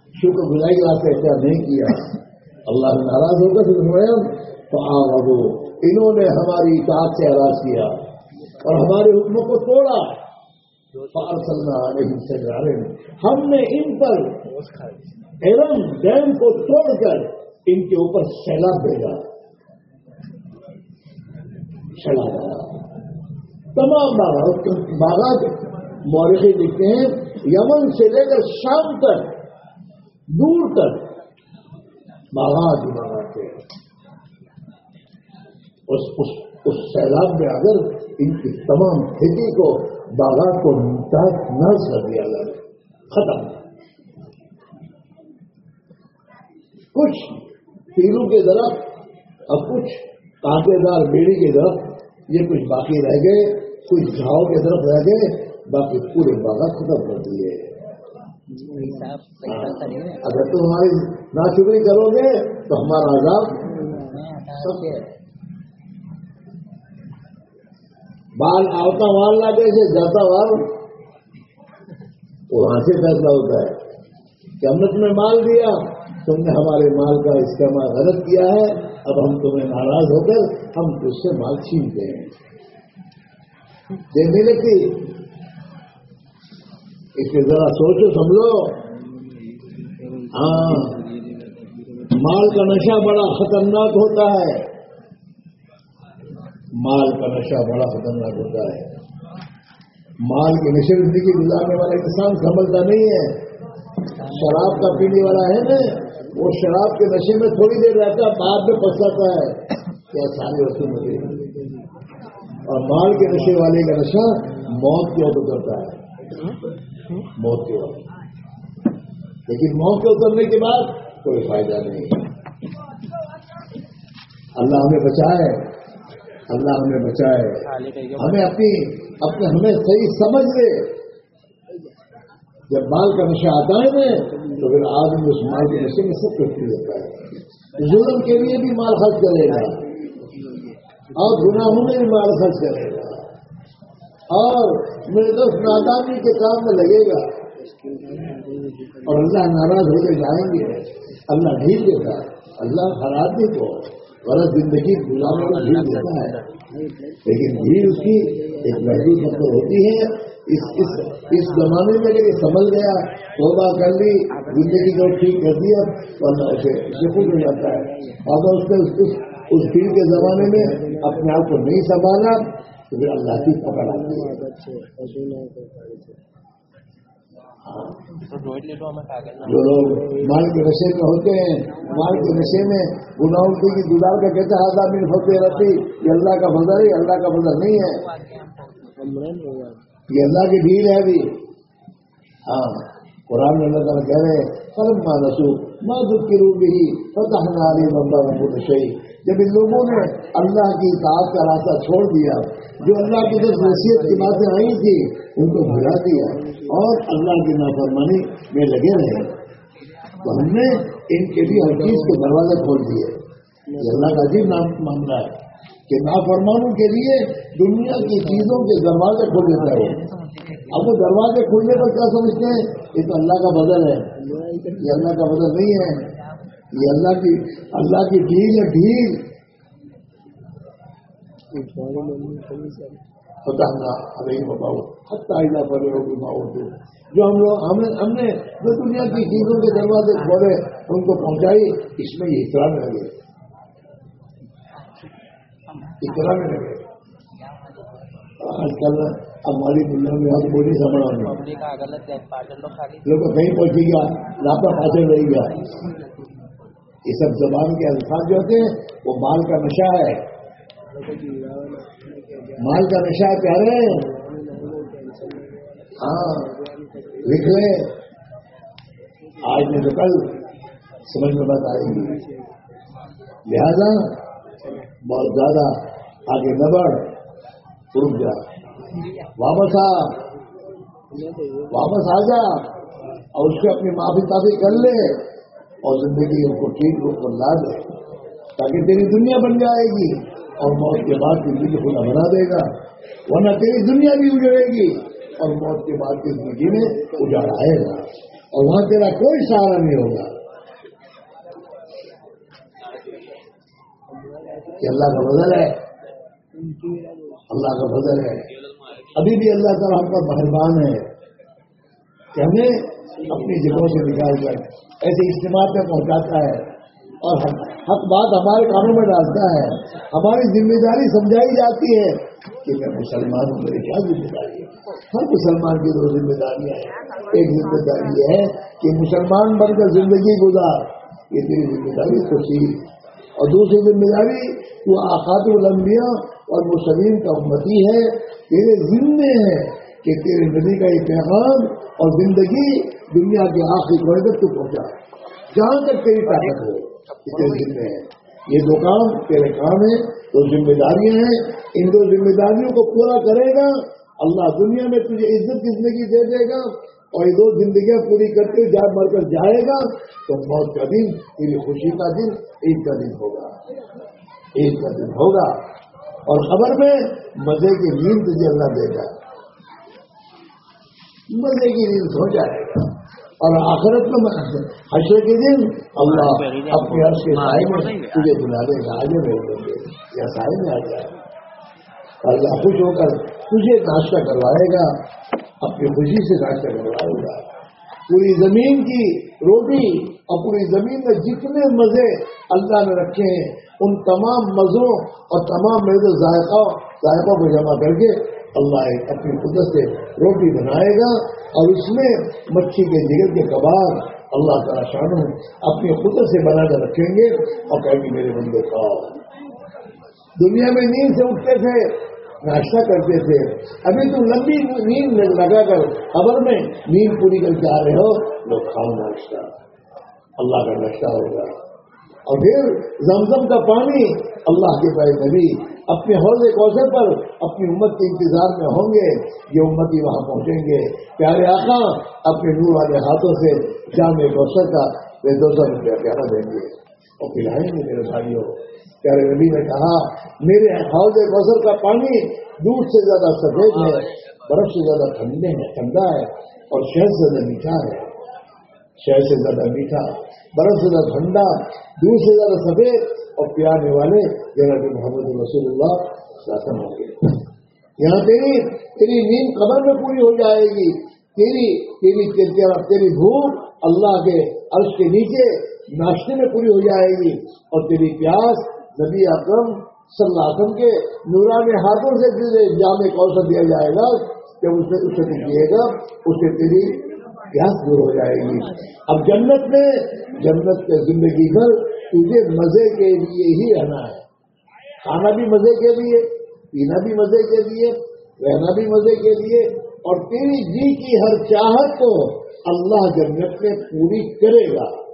شکر گزاری واسطے ایسا نہیں کیا۔ اللہ نے ناراض ہو کر سوئم تو آگو انہوں نے ہماری اطاعت سے آراز کیا اور ہمارے حکموں کو توڑا۔ پارسلنا نہیں سے ہم نے ان پر ایرم ڈیم کو توڑ کر ان کے اوپر سیلاب بھیجا۔ سیلاب۔ تمام باغات باغات مورخی لکھتے ہیں یمن سے لے کر شام تک دور تک۔ باغات ہی باغات تھے اس, اس, اس سیلاب میں اگر ان کی تمام کھیتی کو باغات کو نہ کر دیا گیا ختم۔ کچھ تیروں کے درخت اور کچھ کانٹے دار بیڑی کے درخت یہ کچھ باقی رہ گئے کچھ گھاؤ کے درخت رہ گئے۔ باقی پورے باغات ختم کر دیے۔ اگر تم ہماری ناشکری کرو گے تو ہمارا عذاب بال آتا مال لا سے جاتا وال وہاں سے فیصلہ ہوتا ہے کہ ہم نے تمہیں مال دیا تم نے ہمارے مال کا استعمال غلط کیا ہے۔ اب ہم تمہیں ناراض ہو کر ہم اس سے مال چھینتے ہیں دینے لگتی اس کے ذرا سوچو، سمجھو۔ ہاں۔ مال کا نشہ بڑا خطرناک ہوتا ہے۔ مال کا نشہ بڑا خطرناک ہوتا ہے۔ مال کے نشے زندگی گزارنے والا کسان سمجھتا نہیں ہے۔ شراب کا پینے والا ہے نا، وہ شراب کے نشے میں تھوڑی دیر رہتا ہے، بعد میں پساتا ہے۔ کیا سارے وقت مجھے اور مال کے نشے والے کا نشہ موت کے وقت اترتا ہے۔ موت کے وقت۔ لیکن موت کے اترنے کے بعد کوئی فائدہ نہیں اللہ ہمیں بچائے۔ اللہ ہمیں بچائے۔ ہمیں اپنی اپنے ہمیں صحیح سمجھ لے جب مال کا نشہ آتا ہے نا تو پھر آدمی اس مال کے نشے میں سب کچھ ہوتا ہے۔ ظلم کے لیے بھی مال خرچ کرے گا۔ اور گناہوں میں بھی مال خرچ کرے گا۔ اور میرے دوست نادانی کے کام میں لگے گا۔ اور اللہ ناراض ہو کے جائیں گے۔ اللہ ڈھیل دیتا ہے اللہ ہر آدمی کو غلط زندگی گزارنے کا ڈھیل دیتا ہے۔ لیکن ڈھیل اس کی ایک محدود مطلب ہوتی ہے۔ اس اس اس زمانے میں اگر یہ سمجھ گیا، توبہ کر لی، زندگی کو ٹھیک کر دیا، تو اللہ اسے سکون ہو جاتا ہے۔ اگر اس نے اس دن کے زمانے میں اپنے آپ کو نہیں سنبھالا۔ اللہ کی پکڑ جو لوگ مال کے نشے میں ہوتے ہیں، مال کے نشے میں گناہوں کی گزار کا کہتے ہیں آدھا ہوتے رہتی یہ اللہ کا فضل ہے اللہ کا فضل نہیں ہے۔ یہ اللہ کی ڈھیل ہے ابھی۔ ہاں قرآن میں اللہ تعالیٰ کہہ رہے ہیں ماں نسو ماں دکھ کی روح بھی فتح ناری رب جب ان لوگوں نے اللہ کی اطاعت کا راستہ چھوڑ دیا جو اللہ کی طرف نصیحت کی باتیں آئی تھی، ان کو بھلا دیا اور اللہ کی نافرمانی میں لگے رہے۔ تو ہم نے ان کے لیے ہر چیز کے دروازے کھول دیے یہ اللہ کا عجیب نام معاملہ ہے کہ نافرمانوں کے لیے دنیا کی چیزوں کے دروازے کھول دیتا ہے۔ اب وہ دروازے کھولنے پر کیا سمجھتے ہیں؟ یہ تو اللہ کا بدل ہے۔ یہ اللہ کا بدل نہیں ہے۔ یہ اللہ کی اللہ کی ڈھیل ہے ڈھیل پتا نہ جو ہم لوگ ہم نے جو دنیا کی چیزوں کے دروازے کھولے ان کو پہنچائی اس میں یہ احترام رہ گئے اتنا میں لگے آج کل ہماری دنیا میں ہم بولی سمجھا لوگ کہیں پہنچے گا لاپا پاچل رہی گا یہ سب زبان کے الفاظ جو ہوتے ہیں، وہ مال کا نشہ ہے۔ مال کا نشہ پیارے ہاں لکھ لیں۔ آج میں تو کل۔ سمجھ میں بات آئے گی۔ لہذا بہت زیادہ آگے نہ بڑھ۔ رک جا۔ واپس آ۔ واپس آ جا۔ اور اس کو اپنی معافی تافی کر لے۔ اور زندگی کو ٹھیک روپ پر لا دے۔ تاکہ تیری دنیا بن جائے گی۔ اور موت کے بعد زندگی خدا بنا دے گا، ورنہ تیری دنیا بھی اجڑے گی۔ اور موت کے بعد کی زندگی میں اجاڑ آئے گا۔ اور وہاں تیرا کوئی سہارا نہیں ہوگا۔ کہ اللہ کا بدل ہے۔ اللہ کا بدل ہے۔ ابھی بھی اللہ تعالیٰ ہم کا مہربان ہے کہ ہمیں اپنی جگہوں سے نکال کر ایسے اجتماع پہ پہنچاتا ہے اور ہم حق بات ہمارے کاموں میں ڈالتا ہے۔ ہماری ذمہ داری سمجھائی جاتی ہے کہ میں مسلمان ہوں، میری کیا ذمہ داری ہے؟ ہر مسلمان کی دو ذمہ داریاں ہیں۔ ایک ذمہ داری یہ ہے کہ مسلمان بن کر زندگی گزار، یہ تیری ذمہ داری خوشی اور دوسری ذمہ داری وہ آخات الانبیاء اور مسلم کا امتی ہے۔ تیرے ذمے ہیں کہ تیرے نبی کا یہ پیغام اور زندگی دنیا کے آخری گڑھ تک تو پہنچا۔ جہاں تک تیری طاقت ہو۔ تیرے ذمے ہیں۔ یہ دو کام تیرے کام ہیں دو ذمہ داریاں ہیں۔ ان دو ذمہ داریوں کو پورا کرے گا۔ اللہ دنیا میں تجھے عزت کی زندگی دے دے گا۔ اور یہ دو زندگیاں پوری کرتے جا مر کر جائے گا، تو موت کا دن، تیری خوشی کا دن، عید کا دن ہوگا۔ عید کا دن ہوگا۔ اور خبر میں، مزے کی نیند تجھے اللہ دے گا۔ مزے کی نیند ہو جائے گا۔ اور آخرت میں حشر کے دن اللہ اپنے عرض کے سائے میں تجھے بلا دے گا آگے دیں گے یا سائے میں آ جائے۔ اللہ خوش ہو کر تجھے ناشتہ کروائے گا اپنی خوشی سے ناشتہ کروائے گا۔ پوری زمین کی روٹی اور پوری زمین میں جتنے مزے اللہ نے رکھے ہیں ان تمام مزوں اور تمام میرے ذائقہ ذائقوں کو جمع کر کے اللہ اپنی قدرت سے روٹی بنائے گا اور اس میں مچھی کے جگر کے کباب اللہ تعالیٰ شان اپنی قدرت سے بنا کر رکھیں گے اور کہیں گے میرے بندے کھاؤ۔ دنیا میں نیند سے اٹھتے تھے، ناشتہ کرتے تھے۔ ابھی تم لمبی نیند لگا کر خبر میں نیند پوری کر کے آ رہے ہو، لوگ کھاؤ ناشتہ۔ اللہ کا ناشتہ ہوگا۔ اور پھر زمزم کا پانی اللہ کے پائے نبی اپنے حوض کوثر پر اپنی امت کے انتظار میں ہوں گے، یہ امتی وہاں پہنچیں گے۔ پیارے آقا، اپنے نور والے ہاتھوں سے جامع کوثر کا وہ دو سو روپیہ پیارا دیں گے۔ اور پلائیں گے میرے بھائیوں۔ پیارے نبی نے کہا، میرے حوض کوثر کا پانی دودھ سے زیادہ سفید ہے، برف سے زیادہ ٹھنڈے ہے ٹھنڈا ہے اور شہد سے زیادہ میٹھا ہے۔ شہد سے زیادہ میٹھا، برف سے زیادہ ٹھنڈا، دودھ سے زیادہ سفید اور پیارنے والے جناب محمد رسول اللہ ہوں گے یہاں تیری تیری نیند قبر میں پوری ہو جائے گی۔ تیری تیری تیری بھوک اللہ کے عرش کے نیچے ناشتے میں پوری ہو جائے گی۔ اور تیری پیاس نبی اکرم صلی اللہ علیہ وسلم کے نوران ہاتھوں سے جامع کوشل دیا جائے گا۔ جب اسے اسے دیجیے گا، اسے تیری پیاس دور ہو جائے گی۔ اب جنت میں جنت کے زندگی بھر تجھے مزے کے لیے ہی رہنا ہے۔ کھانا بھی مزے کے لیے، پینا بھی مزے کے لیے، رہنا بھی مزے کے لیے۔ اور تیری جی کی ہر چاہت کو اللہ جنت میں پوری کرے گا۔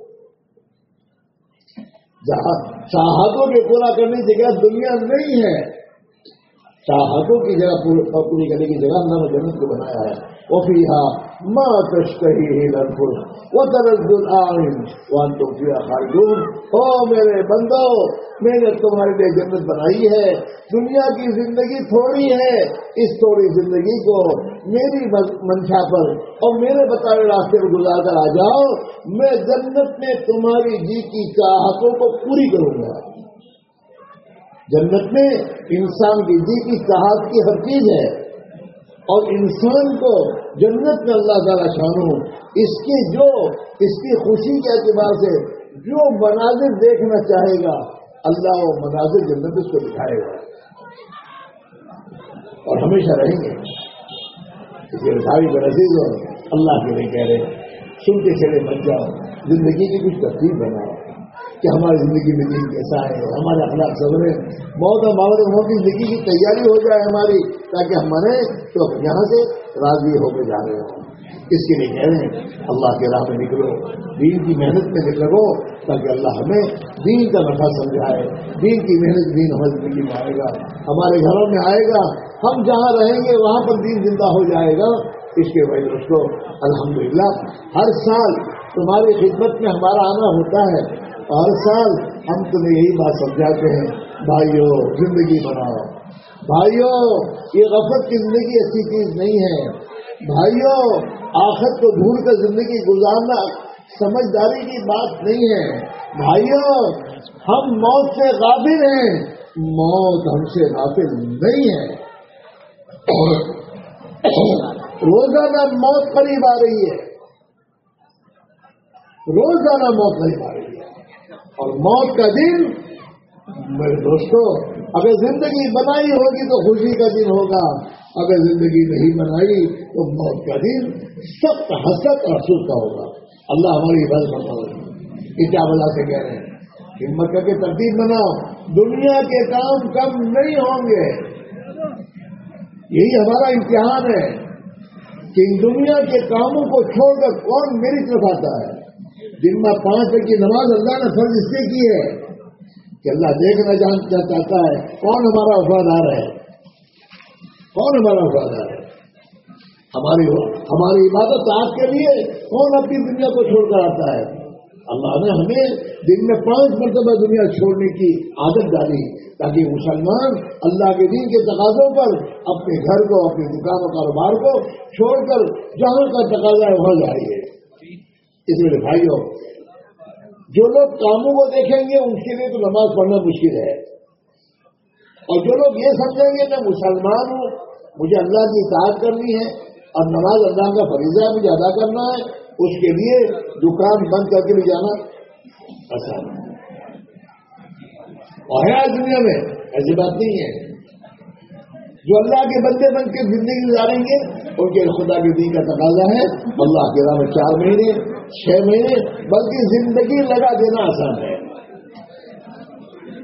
جہاں چاہتوں کے پورا کرنے کی جگہ دنیا نہیں ہے چاہتوں کی جگہ پوری کرنے کی جگہ اللہ نے جنت کو بنایا ہے۔ وہ بھی ہاں ما تشتهي الانفس وتلذ الاعين او میرے بندو، میں نے تمہارے لیے جنت بنائی ہے۔ دنیا کی زندگی تھوڑی ہے۔ اس تھوڑی زندگی کو میری منشا پر اور میرے بتائے راستے پر گزار کر آ جاؤ۔ میں جنت میں تمہاری جی کی چاہتوں کو پوری کروں گا۔ جنت میں انسان کی جی کی چاہت کی ہر چیز ہے اور انسان کو جنت میں اللہ تعالیٰ شانو اس کی جو، اس کی خوشی کے اعتبار سے جو مناظر دیکھنا چاہے گا، اللہ وہ مناظر جنت اس کو دکھائے گا۔ اور ہمیشہ رہیں گے۔ ساری برسیز ہو۔ اللہ کے لیے کہہ رہے سنتے چلے بن جاؤ، زندگی کی کچھ ترتیب بناؤ۔ کہ ہماری زندگی میں دین کیسا ہے، ہمارے اخلاق سبرے بہت اور بابر کی زندگی کی تیاری ہو جائے ہماری، تاکہ ہم مرے تو یہاں سے راضی ہو کے جا رہے ہوں۔ اس کے لیے کہہ رہے ہیں، اللہ کے راہ میں نکلو، دین کی محنت میں نکلو، تاکہ اللہ ہمیں دین کا نفع سمجھائے۔ دین کی محنت دین ہماری زندگی میں آئے گا، ہمارے گھروں میں آئے گا۔ ہم جہاں رہیں گے، وہاں پر دین زندہ ہو جائے گا۔ اس کے وجہ اس کو الحمدللہ، ہر سال تمہاری خدمت میں ہمارا آنا ہوتا ہے۔ ہر سال ہم تمہیں یہی بات سمجھاتے ہیں، بھائیو، زندگی بناؤ۔ بھائیو، یہ غفت کی زندگی ایسی چیز نہیں ہے۔ بھائیو آخر کو بھول کر زندگی گزارنا سمجھداری کی بات نہیں ہے۔ بھائیو، ہم موت سے غافل ہیں۔ موت ہم سے غافل نہیں ہے۔ روزانہ موت قریب آ رہی ہے۔ روزانہ موت قریب آ رہی ہے۔ اور موت کا دن میرے دوستوں اگر زندگی بنائی ہوگی تو خوشی کا دن ہوگا، اگر زندگی نہیں بنائی تو موت کا دن سخت حسرت اور افسوس کا ہوگا۔ اللہ ہماری حفاظت بتاؤ یہ کیا بلا سے کہہ رہے ہیں؟ ہمت کر کے ترتیب بناؤ دنیا کے کام کم نہیں ہوں گے۔ یہی ہمارا امتحان ہے کہ ان دنیا کے کاموں کو چھوڑ کر کون میری طرف آتا ہے؟ دن میں پانچ بجے کی نماز اللہ نے فرض اس سے کی ہے کہ اللہ دیکھنا جاننا چاہتا ہے کون ہمارا وفادار ہے؟ کون ہمارا وفادار ہے؟ ہماری ہماری عبادت آپ کے لیے کون اپنی دنیا کو چھوڑ کر آتا ہے؟ اللہ نے ہمیں دن میں پانچ مرتبہ دنیا چھوڑنے کی عادت ڈالی تاکہ مسلمان اللہ کے دین کے تقاضوں پر اپنے گھر کو، اپنے دکان و کاروبار کو چھوڑ کر جہاں کا تقاضا ہے، وہاں جائیے۔ اس میں بھائیوں، جو لوگ کاموں کو دیکھیں گے، ان کے لیے تو نماز پڑھنا مشکل ہے۔ اور جو لوگ یہ سمجھیں گے، میں مسلمان ہوں، مجھے اللہ کی اطاعت کرنی ہے اور نماز اللہ کا فریضہ مجھے ادا کرنا ہے، اس کے لیے دکان بند کر کے بھی جانا۔ آسان اور ہے آج دنیا میں، ایسی بات نہیں ہے۔ جو اللہ کے بندے بن کے زندگی گزاریں گے، ان کے خدا کے دین کا تقاضا ہے، اللہ کے علاوہ چار مہینے چھ مہینے، بلکہ زندگی لگا دینا آسان ہے۔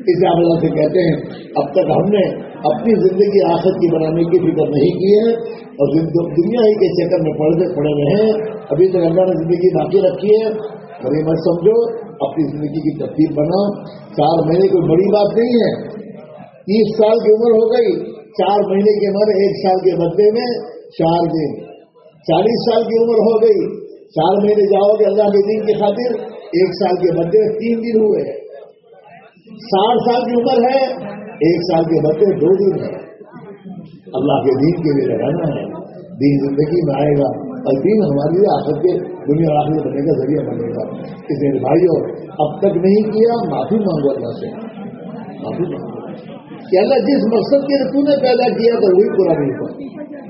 اس اللہ سے کہتے ہیں، اب تک ہم نے اپنی زندگی آخر کی بنانے کی فکر نہیں کی ہے، اور دنیا ہی کے چکر میں پڑے پڑے ہوئے ہیں۔ ابھی تک اللہ نے زندگی باقی رکھی ہے۔ اور یہ مت سمجھو، اپنی زندگی کی ترتیب بناؤ۔ چار مہینے کوئی بڑی بات نہیں ہے۔ تیس سال کی عمر ہو گئی، چار مہینے کی عمر ایک سال کے بدلے میں، چار دن۔ چالیس سال کی عمر ہو گئی چار مہینے جاؤ گے اللہ کے دن کی خاطر، ایک سال کے بدلے تین دن ہوئے۔ ساٹھ سال کی عمر ہے، ایک سال کے بدلے دو دن ہے اللہ کے دین کے لیے رہنا ہے، دین زندگی میں آئے گا۔ اور دین ہمارے لیے آخر کے دنیا آخر بننے کا ذریعہ بنے گا۔ کسی بھائیوں اب تک نہیں کیا، معافی مانگو اللہ سے۔ معافی مانگو۔ کہ اللہ جس مقصد کے تو نے پیدا کیا، تو وہی پورا نہیں ہوا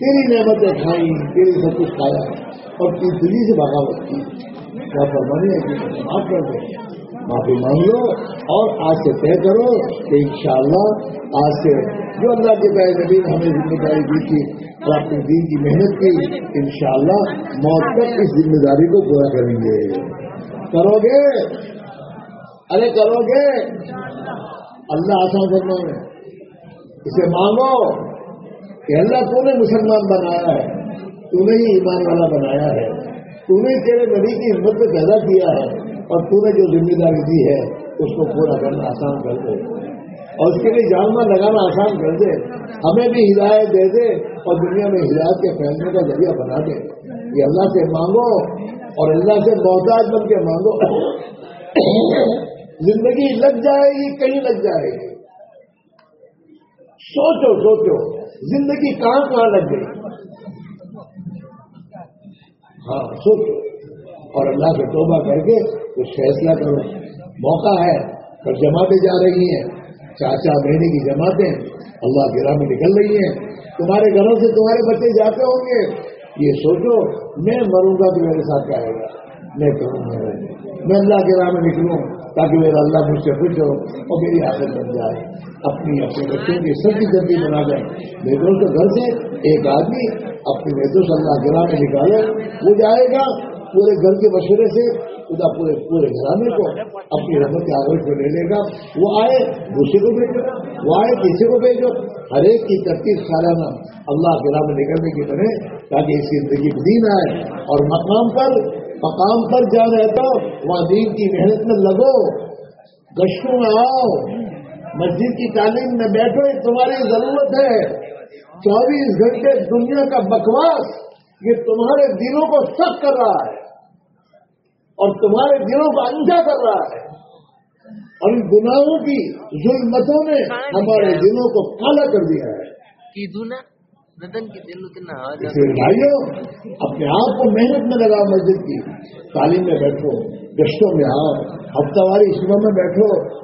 تیری نعمتیں کھائی تیری سب کچھ کھایا اور تیس دلی سے بغاوت کی کیا فرمانی ہے کہ معاف کر دو معافی مانگ لو اور آج سے طے کرو کہ انشاءاللہ آج سے جو اللہ کے پہ نبی ہمیں ذمہ داری دی تھی، اور اپنے دین کی محنت کی، انشاءاللہ موت تک اس ذمہ داری کو پورا کریں گے۔ کرو گے؟ ارے کرو گے؟ اللہ آسان کرنا اسے مانگو۔ کہ اللہ تو نے مسلمان بنایا ہے تو نے ہی ایمان والا بنایا ہے تو نے تیرے نبی کی ہمت میں پیدا کیا ہے اور تو نے جو ذمہ داری دی ہے، اس کو پورا کرنا آسان کر دے۔ اور اس کے لیے جاننا لگانا آسان کر دے۔ ہمیں بھی ہدایت دے دے اور دنیا میں ہدایت کے پھیلنے کا ذریعہ بنا دے۔ یہ اللہ سے مانگو اور اللہ سے محتاج بن کے مانگو۔ زندگی لگ جائے گی، کہیں لگ جائے گی۔ سوچو سوچو۔ زندگی کہاں کہاں لگ گئی؟ ہاں سوچو۔ اور اللہ سے توبہ کر کے کچھ فیصلہ کرو۔ موقع ہے پر جماعتیں جا رہی ہیں۔ چار چار مہینے کی جماعتیں اللہ کی راہ میں نکل رہی ہیں۔ تمہارے گھروں سے تمہارے بچے جاتے ہوں گے۔ یہ سوچو، میں مروں گا تو میرے ساتھ کیا گا میں کروں گا۔ میں اللہ کے راہ میں نکلوں۔ تاکہ میرا اللہ مجھ سے خوش ہو اور میری عادت بن جائے۔ اپنی اپنے بچوں کی سب کی جلدی بنا جائے۔ میرے کے گھر سے ایک آدمی اپنے میدوں سے اللہ کے راہ میں نکالے وہ جائے گا پورے گھر کے مشورے سے، خدا پورے پورے گھرانے کو اپنی رحمت کے آگے کو لے لے گا۔ وہ آئے، دوسرے کو بھیجو۔ وہ آئے، تیسرے کو بھیجو۔ ہر ایک کی ترتیب سالانہ اللہ کے میں نکلنے کی بنے تاکہ اس کی زندگی دین آئے۔ اور مقام پر مقام پر جا رہے تو وہاں دین کی محنت میں لگو، گشتوں میں آؤ، مسجد کی تعلیم میں بیٹھو یہ تمہاری ضرورت ہے۔ چوبیس گھنٹے دنیا کا بکواس، یہ تمہارے دلوں کو سخت کر رہا ہے۔ اور تمہارے دلوں کو انجا کر رہا ہے۔ اور ان گناہوں کی، ظلمتوں نے ہمارے دلوں کو کالا کر دیا ہے۔ بھائیوں اپنے آپ کو محنت میں لگاؤ مسجد کی۔ تعلیم میں بیٹھو گشتوں میں آؤ ہفتہ واری اسکولوں میں بیٹھو۔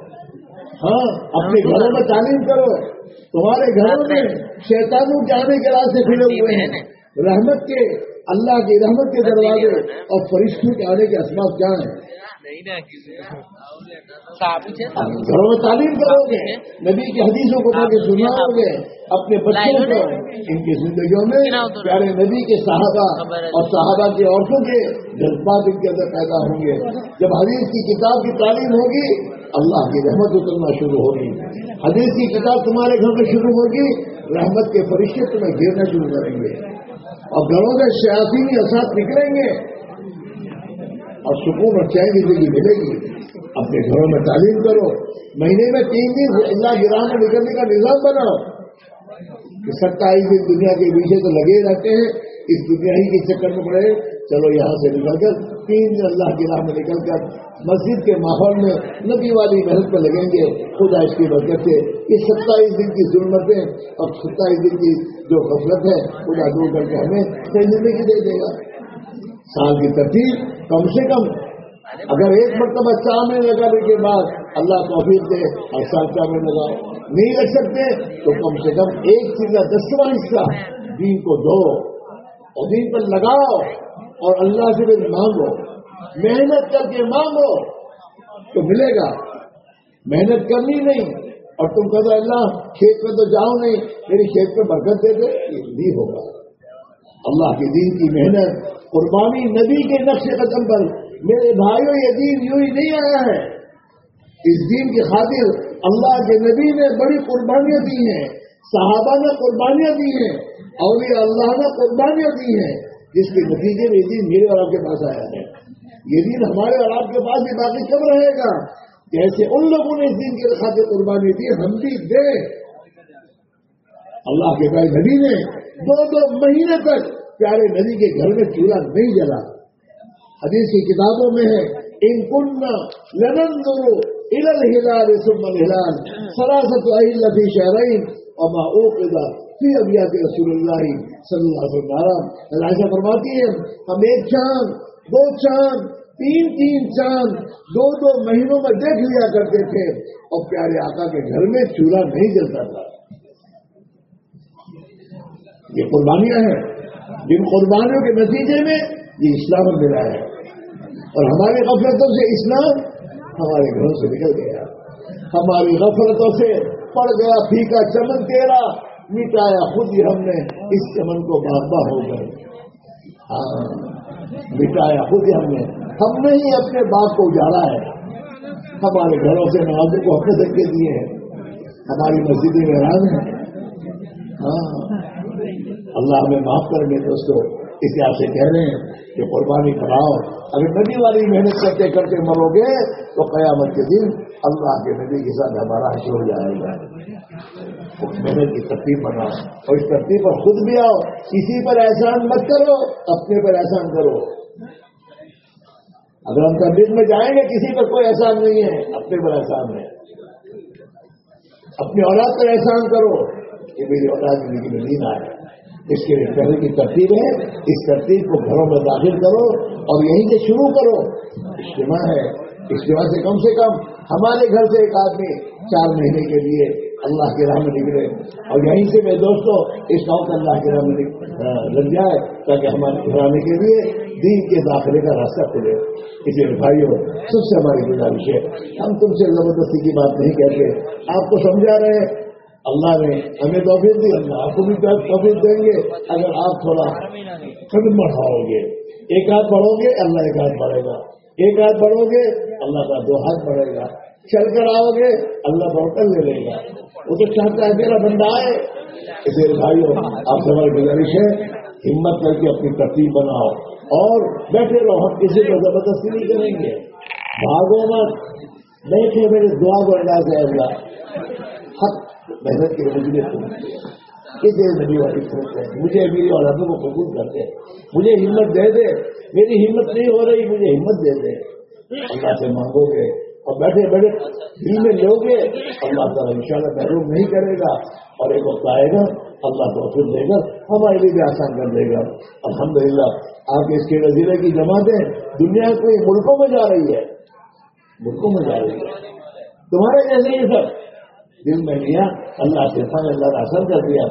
ہاں اپنے گھروں میں تعلیم کرو۔ تمہارے گھروں میں شیطانوں کے آنے کے راستے پھرے ہوئے ہیں۔ رحمت کے اللہ کی رحمت کے دروازے اور فرشتوں کے آنے کے اسباب کیا ہیں؟ گھروں میں تعلیم کرو گے نبی کی حدیثوں کو کے سناؤ گے اپنے بچوں کو ان کی زندگیوں میں پیارے نبی کے صحابہ اور صحابہ کی عورتوں کے جذبات ان کے اندر پیدا ہوں گے۔ جب حدیث کی کتاب کی تعلیم ہوگی اللہ کی رحمت اترنا شروع ہوگی۔ حدیث کی کتاب تمہارے گھر میں شروع ہوگی رحمت کے فرشتے تمہیں گرنا شروع کریں گے۔ اور گھروں میں سیاسی اثرات نکلیں گے اور سکون اور چین زندگی ملے گی۔ اپنے گھروں میں تعلیم کرو۔ مہینے میں تین دن اللہ کی راہ میں نکلنے کا نظام بناؤ۔ کہ ستائیس دن دنیا کے پیچھے تو لگے رہتے ہیں۔ اس دنیا ہی کے چکر میں پڑے۔ چلو یہاں سے نکل کر تین دن اللہ کی راہ میں نکل کر مسجد کے ماحول میں نبی والی محنت پہ لگیں گے۔ خدا اس کی برکت سے۔ یہ ستائیس دن کی ظلمتیں اور ستائیس دن کی جو غفلت ہے، خدا دور کر کے ہمیں زندگی دے دے گا۔ سال کی ترتیب کم سے کم۔ اگر ایک مرتبہ چار مہینے لگانے کے بعد اللہ توفیق دے ہر سال چار مہینے لگاؤ۔ نہیں رکھ سکتے تو کم سے کم ایک چیز کا دسواں حصہ دین کو دو اور دین پر لگاؤ اور اللہ سے بھی مانگو۔ محنت کر کے مانگو تو ملے گا۔ محنت کرنی نہیں اور تم کہتے اللہ کھیت میں تو جاؤ نہیں، میری کھیت میں برکت دے دے، یہ نہیں ہوگا۔ اللہ کے دین کی محنت، قربانی نبی کے نقش قدم پر میرے بھائیوں، یہ دین یوں ہی نہیں آیا ہے۔ اس دین کی خاطر اللہ کے نبی نے بڑی قربانیاں دی ہیں، صحابہ نے قربانیاں دی ہیں اور یہ اللہ نے قربانیاں دی ہیں، جس کے نتیجے میں یہ دین میرے اور آپ کے پاس آیا ہے۔ یہ دین ہمارے اور آپ کے پاس بھی باقی کب رہے گا۔ جیسے ان لوگوں نے اس دین کی خاطر قربانی دی، ہم بھی دیں۔ اللہ کے بھائی نبی نے دو دو مہینے تک پیارے نبی کے گھر میں چولہا نہیں جلا۔ حدیث کی کتابوں میں ہے، ان کن لنندرو الل ہلال ثم الہلال سراست لفی شہرین اما اوقدا فی ابیات رسول اللہ صلی اللہ علیہ وسلم۔ ایسا فرماتی ہے ہم ایک چاند، دو چاند، تین تین چاند، دو دو مہینوں میں دیکھ لیا کرتے تھے۔ اور پیارے آقا کے گھر میں چولہا نہیں جلتا تھا۔ یہ قربانیاں ہیں۔ جن قربانیوں کے نتیجے میں یہ اسلام ملا ہے۔ اور ہماری غفلتوں سے اسلام ہمارے گھروں سے نکل گیا۔ ہماری غفلتوں سے پڑ گیا پھیکا چمن تیرا، مٹایا خود ہی ہم نے، اس چمن کو بابا ہو گئے۔ ہاں مٹایا خود ہی ہم نے۔ ہم نے ہی اپنے باپ کو اجاڑا ہے۔ ہمارے گھروں سے نوازوں کو اپنے تک کے دیے ہیں۔ ہماری مسجدیں ویران ہیں۔ ہاں اللہ ہمیں معاف کریں گے دوستوں اسے آپ سے کہہ رہے ہیں کہ قربانی کراؤ۔ اگر ندی والی محنت کرتے کرتے مرو گے تو قیامت کے دن اللہ کے نبی کے ساتھ ہمارا حشر ہو جائے گا۔ محنت کی ترتیب بناؤ اور اس ترتیب پر خود بھی آؤ۔ کسی پر احسان مت کرو، اپنے پر احسان کرو۔ اگر ہم تبدیل میں جائیں گے، کسی پر کوئی احسان نہیں ہے۔ اپنے پر احسان ہے۔ اپنی اولاد پر احسان کرو۔ کہ میری اولاد زندگی میں نہیں آئے۔ اس کے لیے پہلے کی ترتیب ہے، اس ترتیب کو گھروں میں داخل کرو اور یہیں سے شروع کرو۔ اجتماع ہے۔ اجتماع سے کم سے کم ہمارے گھر سے ایک آدمی چار مہینے کے لیے اللہ کے راہ میں نکلے۔ اور یہیں سے میں دوستوں، اس گاؤں کا اللہ کے راہ میں لگ جائے تاکہ ہمارے گھرانے کے لیے دین کے داخلے کا راستہ کھلے۔ اس لیے بھائیوں سب سے ہماری گزارش ہے، ہم تم سے زبردستی کی بات نہیں کہتے۔ آپ کو سمجھا رہے ہیں اللہ نے ہمیں توفیق دی، اللہ آپ کو بھی توفیق دیں گے۔ اگر آپ تھوڑا قدم بڑھاؤ گے، ایک ہاتھ بڑھو گے، اللہ ایک ہاتھ بڑھے گا۔ ایک ہاتھ بڑھو گے، اللہ کا دو ہاتھ بڑھے گا۔ چل کر آؤ گے، اللہ بڑھ کر لے لے گا۔ وہ تو چاہتا ہے، میرا بندہ آئے۔ اسے بھائی آپ سے ہماری گزارش ہے، ہمت کر کے اپنی ترتیب بناؤ۔ اور بیٹھے رہو، ہم کسی کو زبردستی نہیں کریں گے۔ بھاگو مت۔ بیٹھے میرے دعا کو انداز ہے، اللہ۔ حق محنت کے وجہ سے کہ دے نبی والی سوچ ہے مجھے میری اولادوں کو قبول کر دے۔ مجھے ہمت دے دے۔ میری ہمت نہیں ہو رہی، مجھے ہمت دے دے۔ اللہ سے مانگو گے اور بیٹھے بیٹھے دل میں لو گے۔ اللہ تعالیٰ ان شاء اللہ محروم نہیں کرے گا۔ اور ایک وقت آئے گا، اللہ تو پھر دے گا۔ ہمارے لیے بھی آسان کر دے گا۔ الحمدللہ، آپ کے اس کے ضلع کی جماعتیں دنیا کے ملکوں میں جا رہی ہے۔ ملکوں میں جا رہی ہے۔ تمہارے جیسے یہ سب۔ دل میں لیا اللہ سے فن اللہ کا آسان کر دیا۔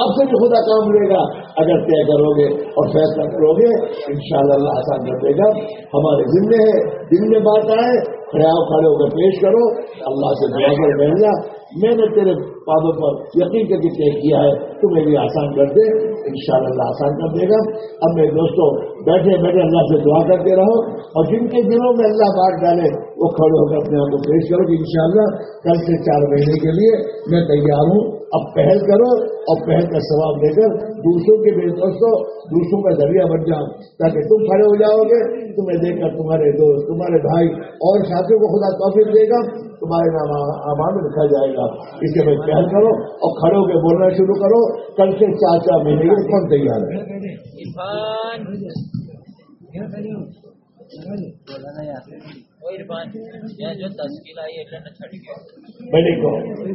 آپ سے بھی خدا کام لے گا۔ اگر طے کرو گے اور فیصلہ کرو گے ان شاء اللہ اللہ آسان کر دے گا۔ ہمارے ذمے ہے، دل میں بات آئے، خیال کھڑے ہو کر پیش کرو، اللہ سے دعا کر بیٹھ میں نے تیرے پادوں پر یقین کر کے طے کیا ہے تو میری آسان کر دے ان شاء اللہ آسان کر دے گا۔ اب میرے دوستوں بیٹھے بیٹھے اللہ سے دعا کرتے رہو اور جن کے دلوں میں اللہ بات ڈالے، وہ کھڑے ہو کر اپنے آپ کو پیش کرو کہ انشاءاللہ کل سے چار مہینے کے لیے میں تیار ہوں۔ اب پہل کرو اور پہل کا ثواب دے کر دوسروں کے میرے دوستوں دوسروں کا ذریعہ بن جاؤ، تاکہ تم کھڑے ہو جاؤ گے۔ تمہیں دیکھ کر تمہارے دوست، تمہارے بھائی اور ساتھیوں کو خدا توفیق دے گا۔ تمہارے نام آمان میں لکھا جائے گا۔ اس کے بعد پہل کرو اور کھڑے ہو کے بولنا شروع کرو کل سے چار چار مہینے کے کون تیار ہے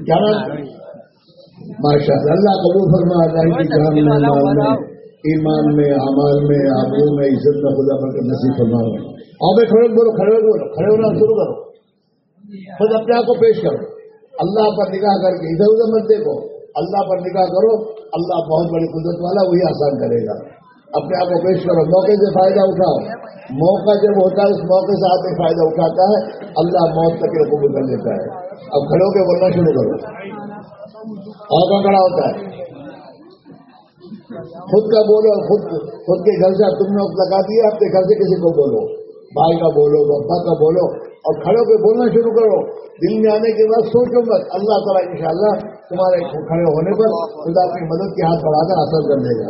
کیا ماشاء اللہ قبول فرما اللہ کی جان میں مال میں ایمان میں اعمال میں آبروں میں عزت میں خدا پر نصیب فرما اور میں کھڑے بولو کھڑے بولو کھڑے ہونا شروع کرو۔ خود اپنے آپ کو پیش کرو۔ اللہ پر نگاہ کر کے ادھر ادھر مت دیکھو۔ اللہ پر نگاہ کرو، اللہ بہت بڑی قدرت والا وہی آسان کرے گا۔ اپنے آپ کو پیش کرو، موقع سے فائدہ اٹھاؤ۔ موقع جب ہوتا ہے، اس موقع سے آدمی فائدہ اٹھاتا ہے۔ اللہ موت تک قبول کر لیتا ہے۔ اب کھڑے ہو کے بولنا شروع کرو۔ اور کہاں کھڑا ہوتا ہے؟ خود کا بولو خود خود کے گھر سے تم نے لگا دیا، اپنے گھر سے کسی کو بولو۔ بھائی کا بولو بپا کا بولو اور کھڑے ہو کے بولنا شروع کرو۔ دل میں آنے کے بعد سوچو مت اللہ تعالیٰ انشاءاللہ تمہارے کھڑے ہونے پر خدا اپنی مدد کے ہاتھ بڑھا کر اثر کر دے گا۔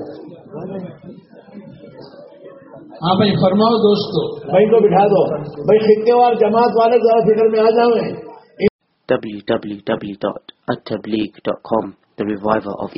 ہاں بھائی فرماؤ دوستو۔ بھائی کو بٹھا دو۔ بھائی خطے وار جماعت والے ذرا فکر میں آ جاؤں www.attableek.com The Reviver of